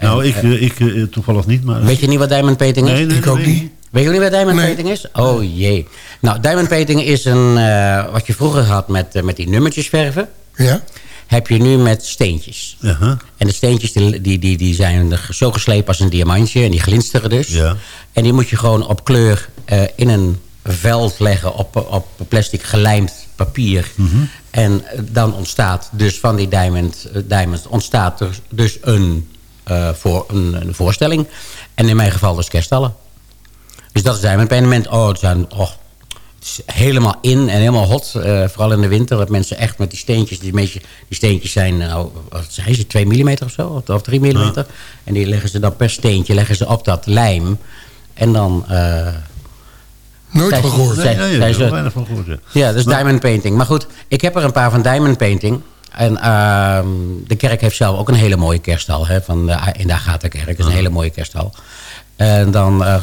Nou, ik, eh, ik eh, toevallig niet. Maar... Weet je niet wat diamond painting is? Nee, nee, Ik ook nee. niet. Weet jullie wat diamond Nee. painting is? Oh jee. Nou, diamond painting is een, eh, wat je vroeger had met, met die nummertjes verven. Ja? Heb je nu met steentjes. Aha. En de steentjes die, die, die, die zijn zo geslepen als een diamantje. En die glinsteren dus. Ja. En die moet je gewoon op kleur eh, in een veld leggen op, op plastic gelijmd papier. Mhm. En eh, dan ontstaat dus van die diamond, diamonds ontstaat er dus een, voor, een, een voorstelling. En in mijn geval dus kerststallen. Dus dat is diamond painting. Oh, het zijn... Oh, het is helemaal in en helemaal hot. eh, vooral in de winter. Dat mensen echt met die steentjes... Die, meeste, die steentjes zijn, nou, wat zijn ze? 2 mm of zo? Of, of 3 mm. En die leggen ze dan per steentje leggen ze op dat lijm. En dan... eh, Nooit van gehoord. Nee, ze- weinig van gehoord. ja. Ja, dus Maar- diamond painting. Maar goed, ik heb er een paar van diamond painting. En ehm, de kerk heeft zelf ook een hele mooie kersthal. Hè, van de, in de Agatha-kerk is een hele mooie kersthal. En dan, eh,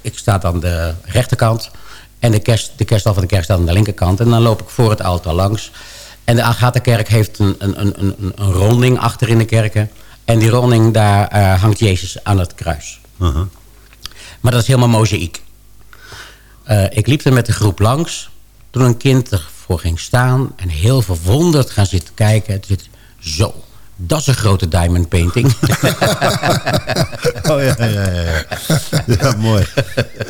ik sta aan de rechterkant. En de, kerst, de kersthal van de kerk staat aan de linkerkant. En dan loop ik voor het altaar langs. En de Agatha-kerk heeft een, een, een, een, een ronding achter in de kerken. En die ronding, daar eh, hangt Jezus aan het kruis. Uh-huh. Maar dat is helemaal mozaïek. Eh, ik liep er met de groep langs. Toen een kind ervoor ging staan. En heel verwonderd gaan zitten kijken. Het zit zo. Dat is een grote diamond painting. [LAUGHS] Oh ja, ja, ja. Ja, ja mooi.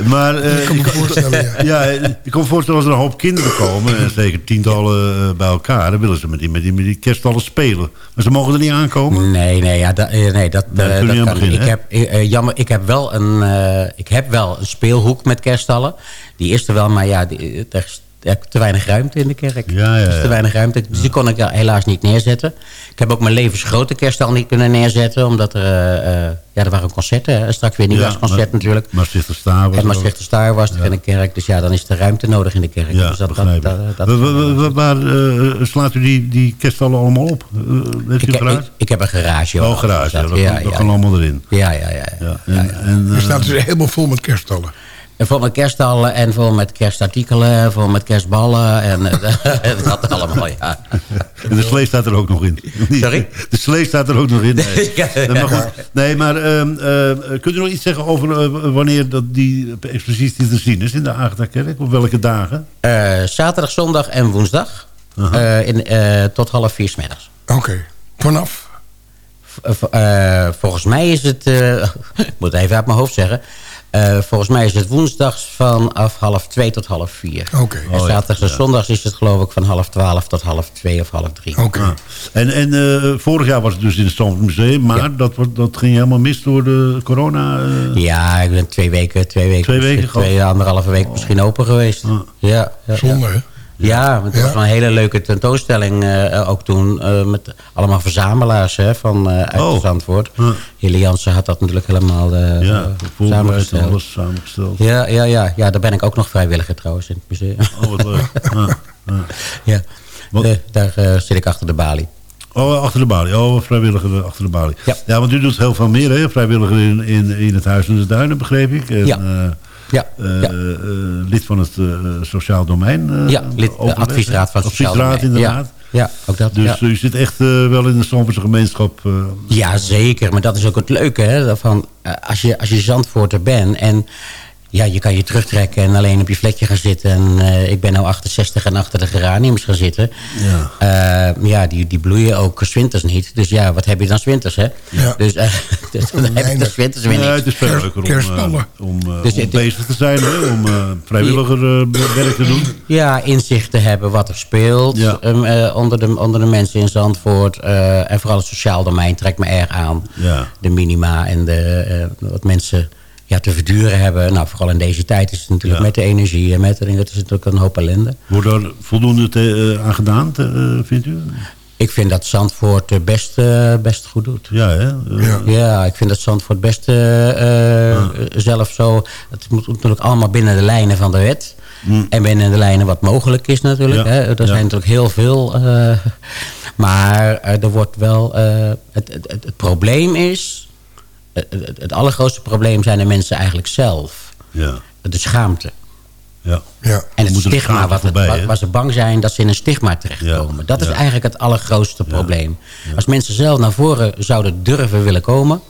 Maar eh, Ik kan me voorstellen, ja. ja, ik kan me voorstellen als er een hoop kinderen komen... en zeker tientallen eh, bij elkaar... dan willen ze met die, met die, met die kerstallen spelen. Maar ze mogen er niet aankomen? Nee, nee, ja, da- eh, nee dat, Daar kun je dat niet aan kan niet. beginnen, Ik heb, jammer, ik heb, wel een, eh, ik heb wel een speelhoek met kerststallen. Die is er wel, maar ja, die, te weinig ruimte in de kerk. Ja, ja, Er is ja. te weinig ruimte, dus die kon ik helaas niet neerzetten. Ik heb ook mijn levensgrote kerststal niet kunnen neerzetten. Omdat er, eh, eh, ja, er waren concerten. hè. Straks weer een nieuwjaarsconcert maar- natuurlijk. Maastrichter Staar was En er Maastrichter Star was er in de kerk. Dus ja, dan is er ruimte nodig in de kerk. Ja, dus dat, dat, Waar eh, slaat u die, die kerstallen allemaal op? Heeft u ik, een heb, garage? ik, ik heb een garage. Oh, garage. Ja, dat, ja, kan, dat ja, kan allemaal erin. ja, ja, ja, ja. En, en, Er staat dus helemaal vol met kerststallen. En vol met kerststallen en vol met kerstartikelen, vol met kerstballen en eh, [LAUGHS] dat allemaal, ja. En de slee staat er ook nog in. Sorry? De slee staat er ook nog in. Nee, [LAUGHS] Ja, ja. Nee, maar, goed. nee, maar ehm, eh, kunt u nog iets zeggen over eh, wanneer dat die expositie te zien is in de Agatha-kerk? Op welke dagen? Eh, zaterdag, zondag en woensdag eh, in, eh, tot half vier 's middags. Oké. Vanaf? V- volgens mij is het, eh, [LAUGHS] ik moet het even uit mijn hoofd zeggen... Eh, volgens mij is het woensdags vanaf half twee tot half vier. Oké. En zaterdags en zondags is het geloof ik van half twaalf tot half twee of half drie. Oké. Ah. En, en eh, vorig jaar was het dus in het Stamford Museum, maar dat, wordt- dat ging helemaal mis door de corona. eh. Ja, ik ben twee weken, twee weken, Twee weken twee, anderhalve week misschien open geweest. Ja, ja, ja. Zonde, hè? Ja, het was een hele leuke tentoonstelling eh, ook toen. eh, met allemaal verzamelaars hè, van eh uit Oh. Zandvoort. Ja. Hille Jansen had dat natuurlijk helemaal eh, ja, eh, samengesteld. alles samengesteld. Ja, ja, ja, ja, daar ben ik ook nog vrijwilliger trouwens in het museum. Oh, wat leuk. [LAUGHS] Ja, ja. ja. Eh, daar eh, zit ik achter de balie. Oh, achter de balie. Oh, vrijwilliger achter de balie. Ja. want u doet heel veel meer, hè? Vrijwilliger in, in, in het Huis in de Duinen, begreep ik. En, Ja. Ja, eh, ja. eh, lid van het eh, Sociaal Domein. ja, lid, adviesraad van hè? Sociaal Adviesraad, Domein. inderdaad. Ja, ook dat. Dus ja. u zit echt wel in de Stamfordse gemeenschap. eh, Ja, zeker. Maar dat is ook het leuke. Hè? Van, als, je, als je Zandvoorter bent en ja, je kan je terugtrekken en alleen op je vlekje gaan zitten. En eh, ik ben nou 68 en achter de geraniums gaan zitten. Ja. Eh, ja, die, die bloeien ook 's winters niet. Dus ja, wat heb je dan 's winters, hè? Ja. Dus, eh, [LAUGHS] dus dan heb je Weinig. dan 's winters weer ja, niet. het is veel leuker om, kerstballen. om, Dus om bezig te zijn, hè? om eh, vrijwilliger werk te doen. Ja, inzicht te hebben wat er speelt Ja. um, eh, onder, de, onder de mensen in Zandvoort. eh, en vooral het sociaal domein trekt me erg aan. Ja. De minima en de, eh, wat mensen ja, te verduren hebben. Nou, vooral in deze tijd is het natuurlijk Ja. met de energie en met de dingen. Dat is natuurlijk een hoop ellende. Wordt er voldoende te, eh, aan gedaan, te, eh, vindt u? Ik vind dat Zandvoort eh, best, best goed doet. Ja, hè? Ja. Ja, ik vind dat Zandvoort best eh, eh, zelf zo... Het moet natuurlijk allemaal binnen de lijnen van de wet. En binnen de lijnen wat mogelijk is natuurlijk. Ja, Hè. Er ja. zijn natuurlijk heel veel. eh, [LAUGHS] maar er wordt wel... eh, het, het, het, het probleem is... Het, het, het allergrootste probleem zijn de mensen eigenlijk zelf. Ja, De schaamte. ja. Ja. En het stigma, wat voorbij, waar, ze bang zijn dat ze in een stigma terechtkomen. Ja, Dat is ja. eigenlijk het allergrootste probleem. Als mensen zelf naar voren zouden durven willen komen...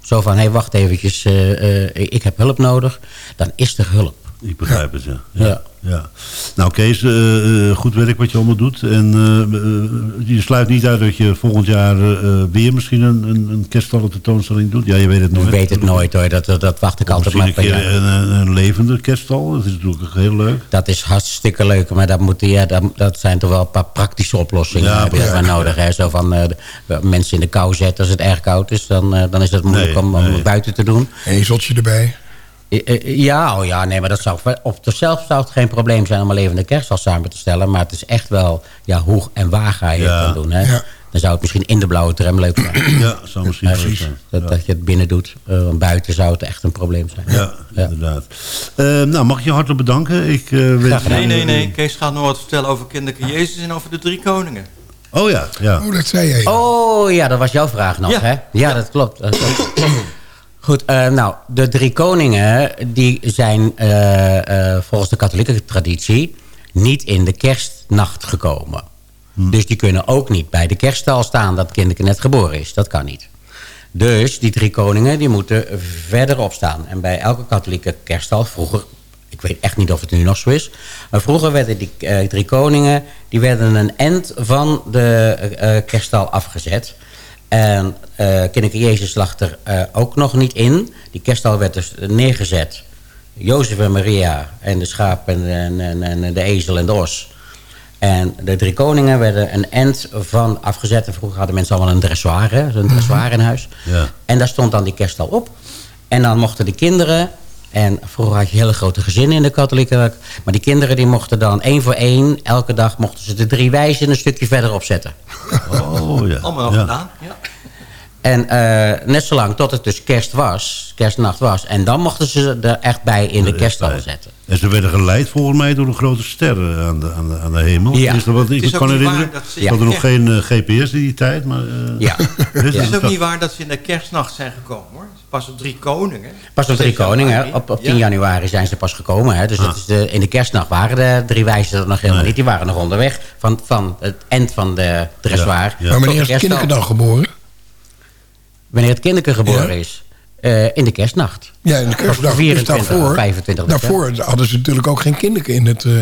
zo van, hé, hey, wacht eventjes, eh, eh, ik heb hulp nodig... dan is er hulp. Ik begrijp het, ja. ja. Ja. ja. Nou Kees, eh, eh, goed werk wat je allemaal doet. En eh, je sluit niet uit dat je volgend jaar eh, weer misschien een, een, een tentoonstelling doet. Ja, je weet het nooit. Ik weet het nooit hoor, dat, dat, dat wacht ik Of altijd maar een keer een, een, een levende kerststal. Dat is natuurlijk heel leuk. Dat is hartstikke leuk, maar dat, moet, ja, dat, dat zijn toch wel een paar praktische oplossingen Ja, heb je maar nodig. Hè? Zo van eh, de- mensen in de kou zetten als het erg koud is, dan, dan is het moeilijk Nee, om, om nee. het buiten te doen. Ezeltje erbij. Ja, oh ja, nee, maar dat zou, op zichzelf zou het geen probleem zijn om een levende kerststal samen te stellen. Maar het is echt wel, ja, hoe en waar ga je Ja. het dan doen. Hè? Ja. Dan zou het misschien in de blauwe tram leuk zijn. Ja, zou misschien zijn. Dat, dat je het binnen doet. Eh, want buiten zou het echt een probleem zijn. Ja, inderdaad. Eh, nou, mag ik je hartelijk bedanken. Ik, eh, Nee, nee, nee. Kees gaat nog wat vertellen over kinderke Jezus en over de drie koningen. Oh ja, ja. Oh, dat zei jij. Oh ja, dat was jouw vraag nog, Ja. hè? Ja, dat klopt. Dat klopt. [COUGHS] Goed, eh, nou, de drie koningen... die zijn eh, eh, volgens de katholieke traditie... niet in de kerstnacht gekomen. Dus die kunnen ook niet bij de kerststal staan... dat kinderke net geboren is. Dat kan niet. Dus die drie koningen die moeten verderop staan. En bij elke katholieke kerststal... vroeger, ik weet echt niet of het nu nog zo is... maar vroeger werden die drie koningen... die werden een end van de kerststal afgezet... En kinderke Jezus lag er eh, ook nog niet in. Die kerststal werd dus neergezet. Jozef en Maria en de schaap en, en, en, en de ezel en de os. En de drie koningen werden een end van afgezet. En vroeger hadden mensen allemaal een dressoir, hè, zo'n dressoir in huis. Ja. En daar stond dan die kerststal op. En dan mochten de kinderen... En vroeger had je hele grote gezinnen in de katholieke kerk. Maar die kinderen die mochten dan één voor één... elke dag mochten ze de drie wijzen een stukje verderop zetten. Oh ja. Allemaal nog ja. gedaan. Ja. En eh, net zolang tot het dus kerst was, kerstnacht was. En dan mochten ze er echt bij in de kerststal zetten. En ze werden geleid volgens mij door een grote ster eh, aan de, aan de, aan de hemel. Ja. Is dat wat ik Het me kan herinneren? waar dat ze- We hadden Ja. nog geen eh, GPS in die tijd. Maar, eh, Ja. [LAUGHS] Dus Het is ook niet waar dat ze in de kerstnacht zijn gekomen hoor. Pas op drie koningen. Pas op drie koningen, op, op 10 Ja. januari zijn ze pas gekomen. Hè? Dus Ah. dat is de, in de kerstnacht waren de drie wijzen er nog helemaal niet. Die waren nog onderweg van, van het eind van de dressoir. Ja. Maar wanneer is het kinderke dan geboren? Wanneer het kinderke geboren Ja. is? Eh, in de kerstnacht. Ja, in de kerstdag. Dus 24 daarvoor, of 25 daarvoor hadden ze natuurlijk ook geen kinderke in het, eh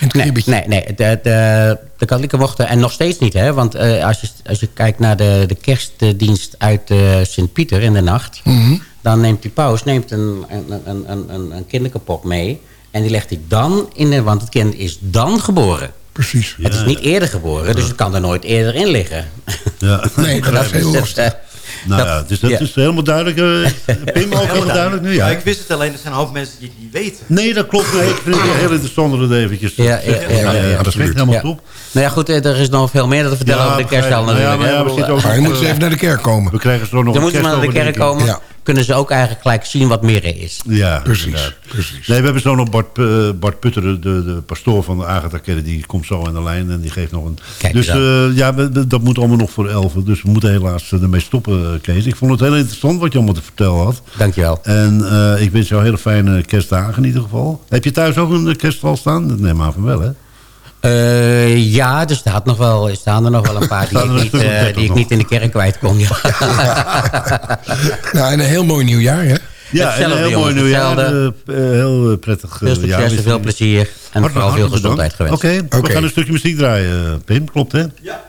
het Nee, nee, nee de, de, de katholieken mochten, en nog steeds niet, hè, want eh, als, je, als je kijkt naar de, de kerstdienst uit eh, Sint-Pieter in de nacht, Mhm. dan neemt die paus neemt een, een, een, een, een, mee en die legt hij dan in de, want het kind is dan geboren. Precies. het is niet eerder geboren, dus het kan er nooit eerder in liggen. Ja. Nee, dat is [LAUGHS] heel het, lastig. Eh, Nou dat- ja, dus dat ja. is helemaal duidelijk. eh, [LAUGHS] Pim, ook helemaal duidelijk nu. Ja. Ik wist het alleen, er zijn een hoop mensen die het niet weten. Nee, dat klopt. Nee, ik vind het heel interessant dat het eventjes... Ja, ja, ja, ja, ja, dat is absoluut. helemaal Ja. top. Nou ja, goed, eh, er is nog veel meer te vertellen Ja, over de natuurlijk. Ja, hè. maar ja, we zitten ook- Maar je moet eens even naar de kerk komen. We krijgen zo nog Dan een moeten ze maar naar de kerk komen. Kunnen ze ook eigenlijk gelijk zien wat mirre is. Ja, Precies, inderdaad. precies. Nee, we hebben zo nog Bart, eh, Bart Putter, de, de, pastoor van de Agatha-kerk. Die komt zo aan de lijn en die geeft nog een... Kijk dus eh, ja, we- dat moet allemaal nog voor elf. Dus we moeten helaas eh, ermee stoppen, Kees. Ik vond het heel interessant wat je allemaal te vertellen had. Dankjewel. En eh, ik wens jou hele fijne kerstdagen in ieder geval. Heb je thuis ook een kerststal staan? Dat neem aan van wel, hè? Eh, ja, er, staat nog wel, er staan er nog wel een paar die, [LAUGHS] ik niet, eh, die ik niet in de kerk kwijt kon. [LAUGHS] Ja. Nou, en een heel mooi nieuwjaar, hè? Ja, Hetzelfde, een heel mooi nieuwjaar. eh, eh, heel prettig. Veel succes jaar. veel plezier. En Hartelijk- vooral veel gezondheid bedankt. gewenst. Oké, we Oké. gaan een stukje muziek draaien, Pim. Klopt, hè? Ja.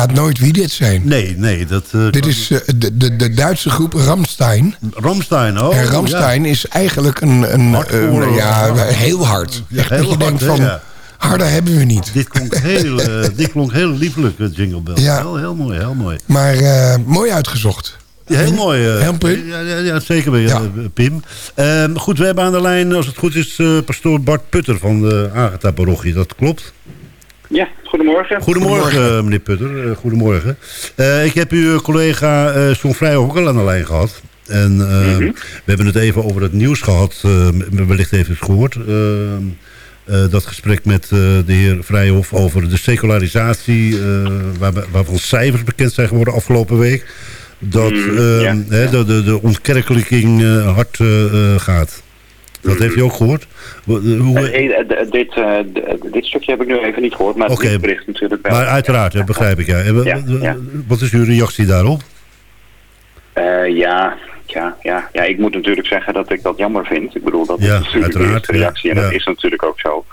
Raadt nooit wie dit zijn. Nee, nee. Dat, eh, Dit is eh, de, de, de Duitse groep Ramstein. Ramstein, oh. en Ramstein is eigenlijk een, een, Hardcore, een- ja, heel hard. Ja, Echt dat heel je hard, denkt van, ja. harder hebben we niet. Dit klonk heel, eh, [LAUGHS] dit klonk heel liefelijk, het Jingle Bell. Ja. Heel, heel mooi, heel mooi. Maar eh, mooi uitgezocht. Heel mooi. eh, Heel? Ja, ja, ja, zeker weer, eh, Pim. Ehm, goed, we hebben aan de lijn, als het goed is, eh, pastoor Bart Putter van de Agatha-parochie. Dat klopt? Ja, goedemorgen. Goedemorgen, eh, meneer Putter. Eh, goedemorgen. Eh, ik heb uw collega eh John Vrijhoff ook al aan de lijn gehad. En eh, we hebben het even over het nieuws gehad. eh, m- wellicht even gehoord. Eh, eh, dat gesprek met eh, de heer Vrijhoff over de secularisatie... eh, waar, waarvan cijfers bekend zijn geworden afgelopen week. Dat eh, hè, de, de, de ontkerkelijking eh, hard eh, eh, gaat. Dat heeft u ook gehoord? Eh, Hoe, Eh, eh, dit, dit stukje heb ik nu even niet gehoord, maar het nieuwsbericht natuurlijk wel. Maar uiteraard, begrijp ik. Ja. Wat is uw reactie daarop? Eh, ja, ja, ja, ja, ik moet natuurlijk zeggen dat ik dat jammer vind. Ik bedoel, dat is natuurlijk de uiteraard, eerste reactie en dat is natuurlijk ook zo.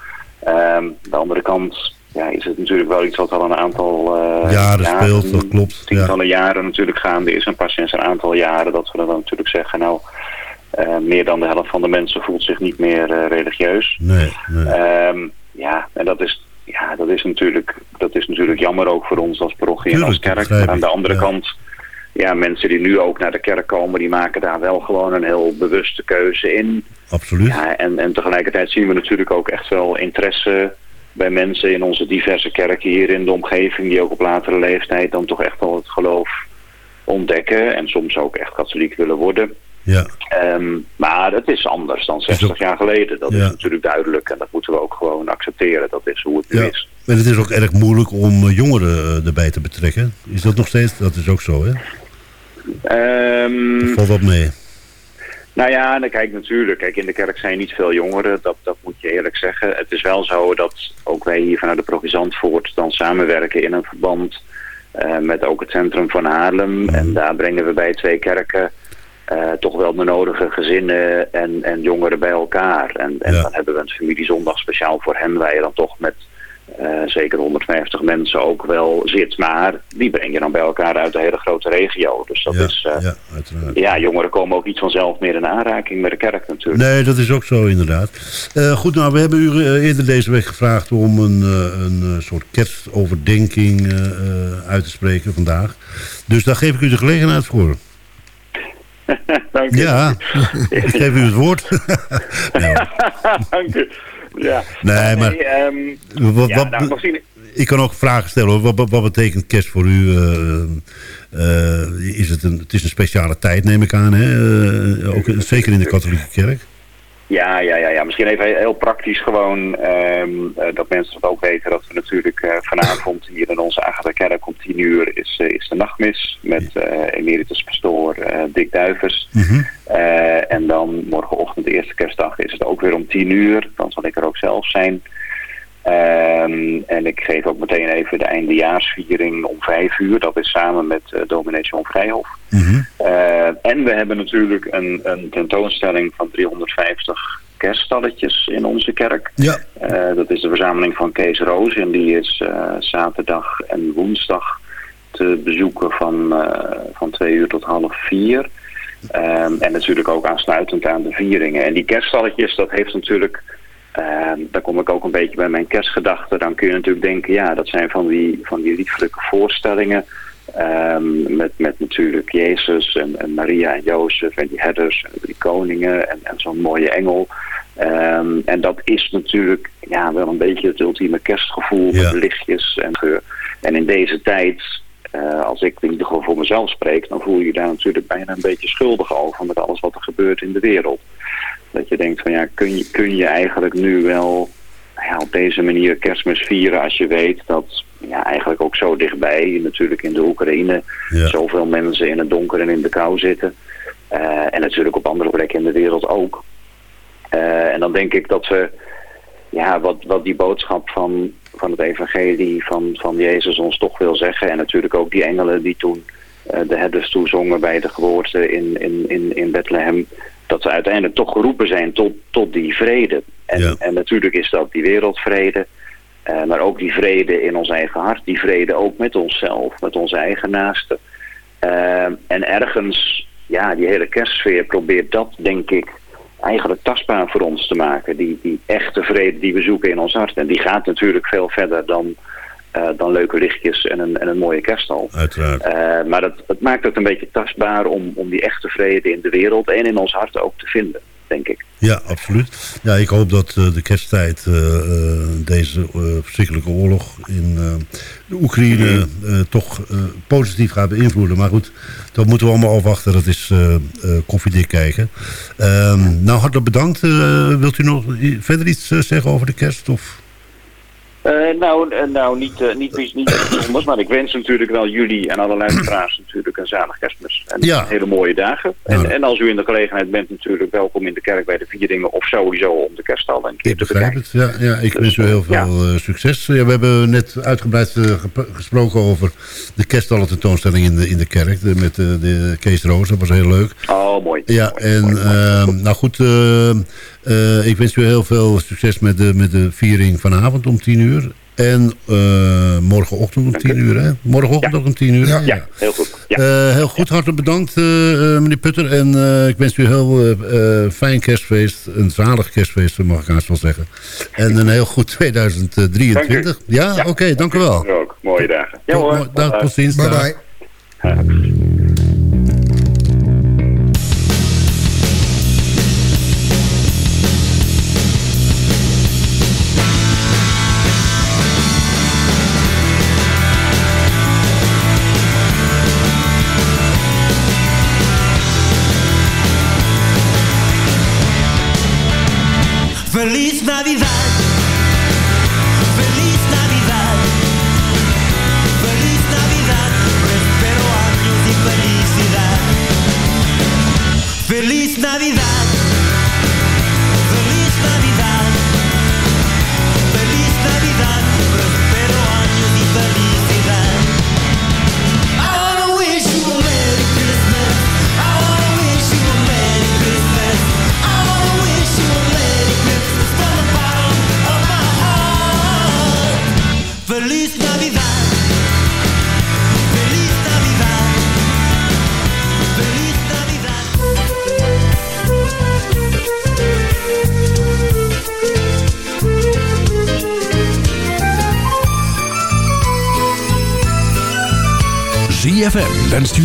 Ehm, aan de andere kant ja, is het natuurlijk wel iets wat al een aantal eh, Jaren speelt, dat klopt. tientallen jaren natuurlijk gaande is. En pas sinds een aantal jaren dat we dan natuurlijk zeggen, nou, eh, meer dan de helft van de mensen voelt zich niet meer eh, religieus. Nee, nee. Ehm, ja, en dat is, ja, dat, is natuurlijk, dat is natuurlijk jammer ook voor ons als parochie en als kerk. Maar aan de andere ja. kant, ja, mensen die nu ook naar de kerk komen, die maken daar wel gewoon een heel bewuste keuze in. Absoluut. Ja, en, en tegelijkertijd zien we natuurlijk ook echt wel interesse bij mensen in onze diverse kerken hier in de omgeving, die ook op latere leeftijd dan toch echt wel het geloof ontdekken en soms ook echt katholiek willen worden. Ja. Ehm, maar het is anders dan 60 jaar geleden. Dat is natuurlijk duidelijk. En dat moeten we ook gewoon accepteren. Dat is hoe het nu Ja. is. En het is ook erg moeilijk om eh, jongeren eh, erbij te betrekken. Is dat nog steeds? Dat is ook zo, hè? Valt dat mee? nou ja, dan kijk natuurlijk. Kijk, in de kerk zijn niet veel jongeren. Dat, dat moet je eerlijk zeggen. Het is wel zo dat ook wij hier vanuit de Provincie Zandvoort dan samenwerken in een verband eh, met ook het centrum van Haarlem. En daar brengen we bij twee kerken eh, toch wel de nodige gezinnen en, en jongeren bij elkaar. En, en dan hebben we een familiezondag speciaal voor hen, waar je dan toch met eh, zeker 150 mensen ook wel zit. Maar die breng je dan bij elkaar uit de hele grote regio. Dus dat is, eh, Ja, uiteraard. ja, jongeren komen ook niet vanzelf meer in aanraking met de kerk natuurlijk. Nee, dat is ook zo inderdaad. Goed, nou, we hebben u eerder deze week gevraagd om een, een soort kerstoverdenking uit te spreken vandaag. Dus daar geef ik u de gelegenheid voor. [LAUGHS] Dank u. Ja, [LAUGHS] ik geef u het woord. [LAUGHS] nee, hoor. Dank u. Ja. Nee, maar- ehm, Wat, ja, nou, misschien- ik kan ook vragen stellen. hoor. Wat, wat, wat betekent kerst voor u? eh, eh, is het, een, het is een speciale tijd, neem ik aan. Hè? Eh, ook, zeker in de katholieke kerk. Ja, ja, ja, ja. Misschien even heel praktisch gewoon ehm, eh, dat mensen dat ook weten. Dat we natuurlijk eh, vanavond hier in onze Agatha Kerk om tien uur is, eh, is de nachtmis met emeritus pastoor Dick Duivers. Eh, en dan morgenochtend, de eerste kerstdag, is het ook weer om tien uur. Dan zal ik er ook zelf zijn. Ehm, en ik geef ook meteen even de eindejaarsviering om vijf uur. Dat is samen met eh dominee John Vrijhof. Eh, en we hebben natuurlijk een, een tentoonstelling van 350 kerststalletjes in onze kerk. Ja. Eh, dat is de verzameling van Kees Roos en die is zaterdag en woensdag te bezoeken van, van twee uur tot half vier. Ehm, en natuurlijk ook aansluitend aan de vieringen. En die kerststalletjes, dat heeft natuurlijk... ehm, daar kom ik ook een beetje bij mijn kerstgedachten. Dan kun je natuurlijk denken, ja, dat zijn van die, van die lieflijke voorstellingen. ehm, met, met natuurlijk Jezus en, en Maria en Jozef en die herders en die koningen en, en zo'n mooie engel. Ehm, en dat is natuurlijk ja, wel een beetje het ultieme kerstgevoel met lichtjes en geur. En in deze tijd, eh, als ik in ieder geval voor mezelf spreek, dan voel je je daar natuurlijk bijna een beetje schuldig over met alles wat er gebeurt in de wereld. Dat je denkt van ja, kun je, kun je eigenlijk nu wel nou ja, op deze manier kerstmis vieren als je weet dat ja, eigenlijk ook zo dichtbij, natuurlijk in de Oekraïne, zoveel mensen in het donker en in de kou zitten. Eh, en natuurlijk op andere plekken in de wereld ook. Eh, en dan denk ik dat we, ja, wat, wat die boodschap van, van het evangelie van, van Jezus ons toch wil zeggen. En natuurlijk ook die engelen die toen eh, de herders toezongen bij de geboorte in, in, in, in Bethlehem. Dat we uiteindelijk toch geroepen zijn tot, tot die vrede. En, en natuurlijk is dat die wereldvrede. Eh, maar ook die vrede in ons eigen hart, die vrede ook met onszelf, met onze eigen naasten. Eh, en ergens, ja, die hele kerstsfeer probeert dat, denk ik, eigenlijk tastbaar voor ons te maken. Die, die echte vrede die we zoeken in ons hart. En die gaat natuurlijk veel verder dan, eh, dan leuke lichtjes en een, en een mooie kerststal. Uiteraard. Eh, maar dat, het maakt het een beetje tastbaar om, om die echte vrede in de wereld en in ons hart ook te vinden, denk ik. Ja, absoluut. Ja, ik hoop dat eh, de kersttijd deze verschrikkelijke oorlog in de Oekraïne toch positief gaat beïnvloeden. Maar goed, dat moeten we allemaal afwachten. Dat is koffiedik kijken. Ehm, nou, hartelijk bedankt. Wilt u nog verder iets zeggen over de kerst? Of? Eh, nou, eh, nou niet, eh, niet, niet, niet bijzonders, maar ik wens natuurlijk wel jullie en alle luisteraars natuurlijk een zalig kerstmis. En Ja. hele mooie dagen. En, en als u in de gelegenheid bent natuurlijk welkom in de kerk bij de vieringen of sowieso om de kerststal Ik te begrijp bekijken. het. Ja, ja, ik wens u heel veel succes. Ja, we hebben net uitgebreid gesproken over de kerstallen tentoonstelling in de, in de kerk. de- met eh, de Kees Roos. Dat was heel leuk. Oh, mooi. Ja, en ehm, nou goed, eh, ik wens u heel veel succes met de, met de viering vanavond om 10 uur. En eh, morgenochtend om 10 uur, hè? Morgenochtend ook om 10 uur. Ja, heel goed. Ja. Eh, heel goed, hartelijk bedankt meneer Putter. En eh, ik wens u een heel fijn kerstfeest. Een zalig kerstfeest, mag ik haast wel zeggen. En een heel goed 2023. Dank Ja, oké, dank u wel. U ook. Mooie dagen. Ja hoor. dag, tot ziens. Bye bye.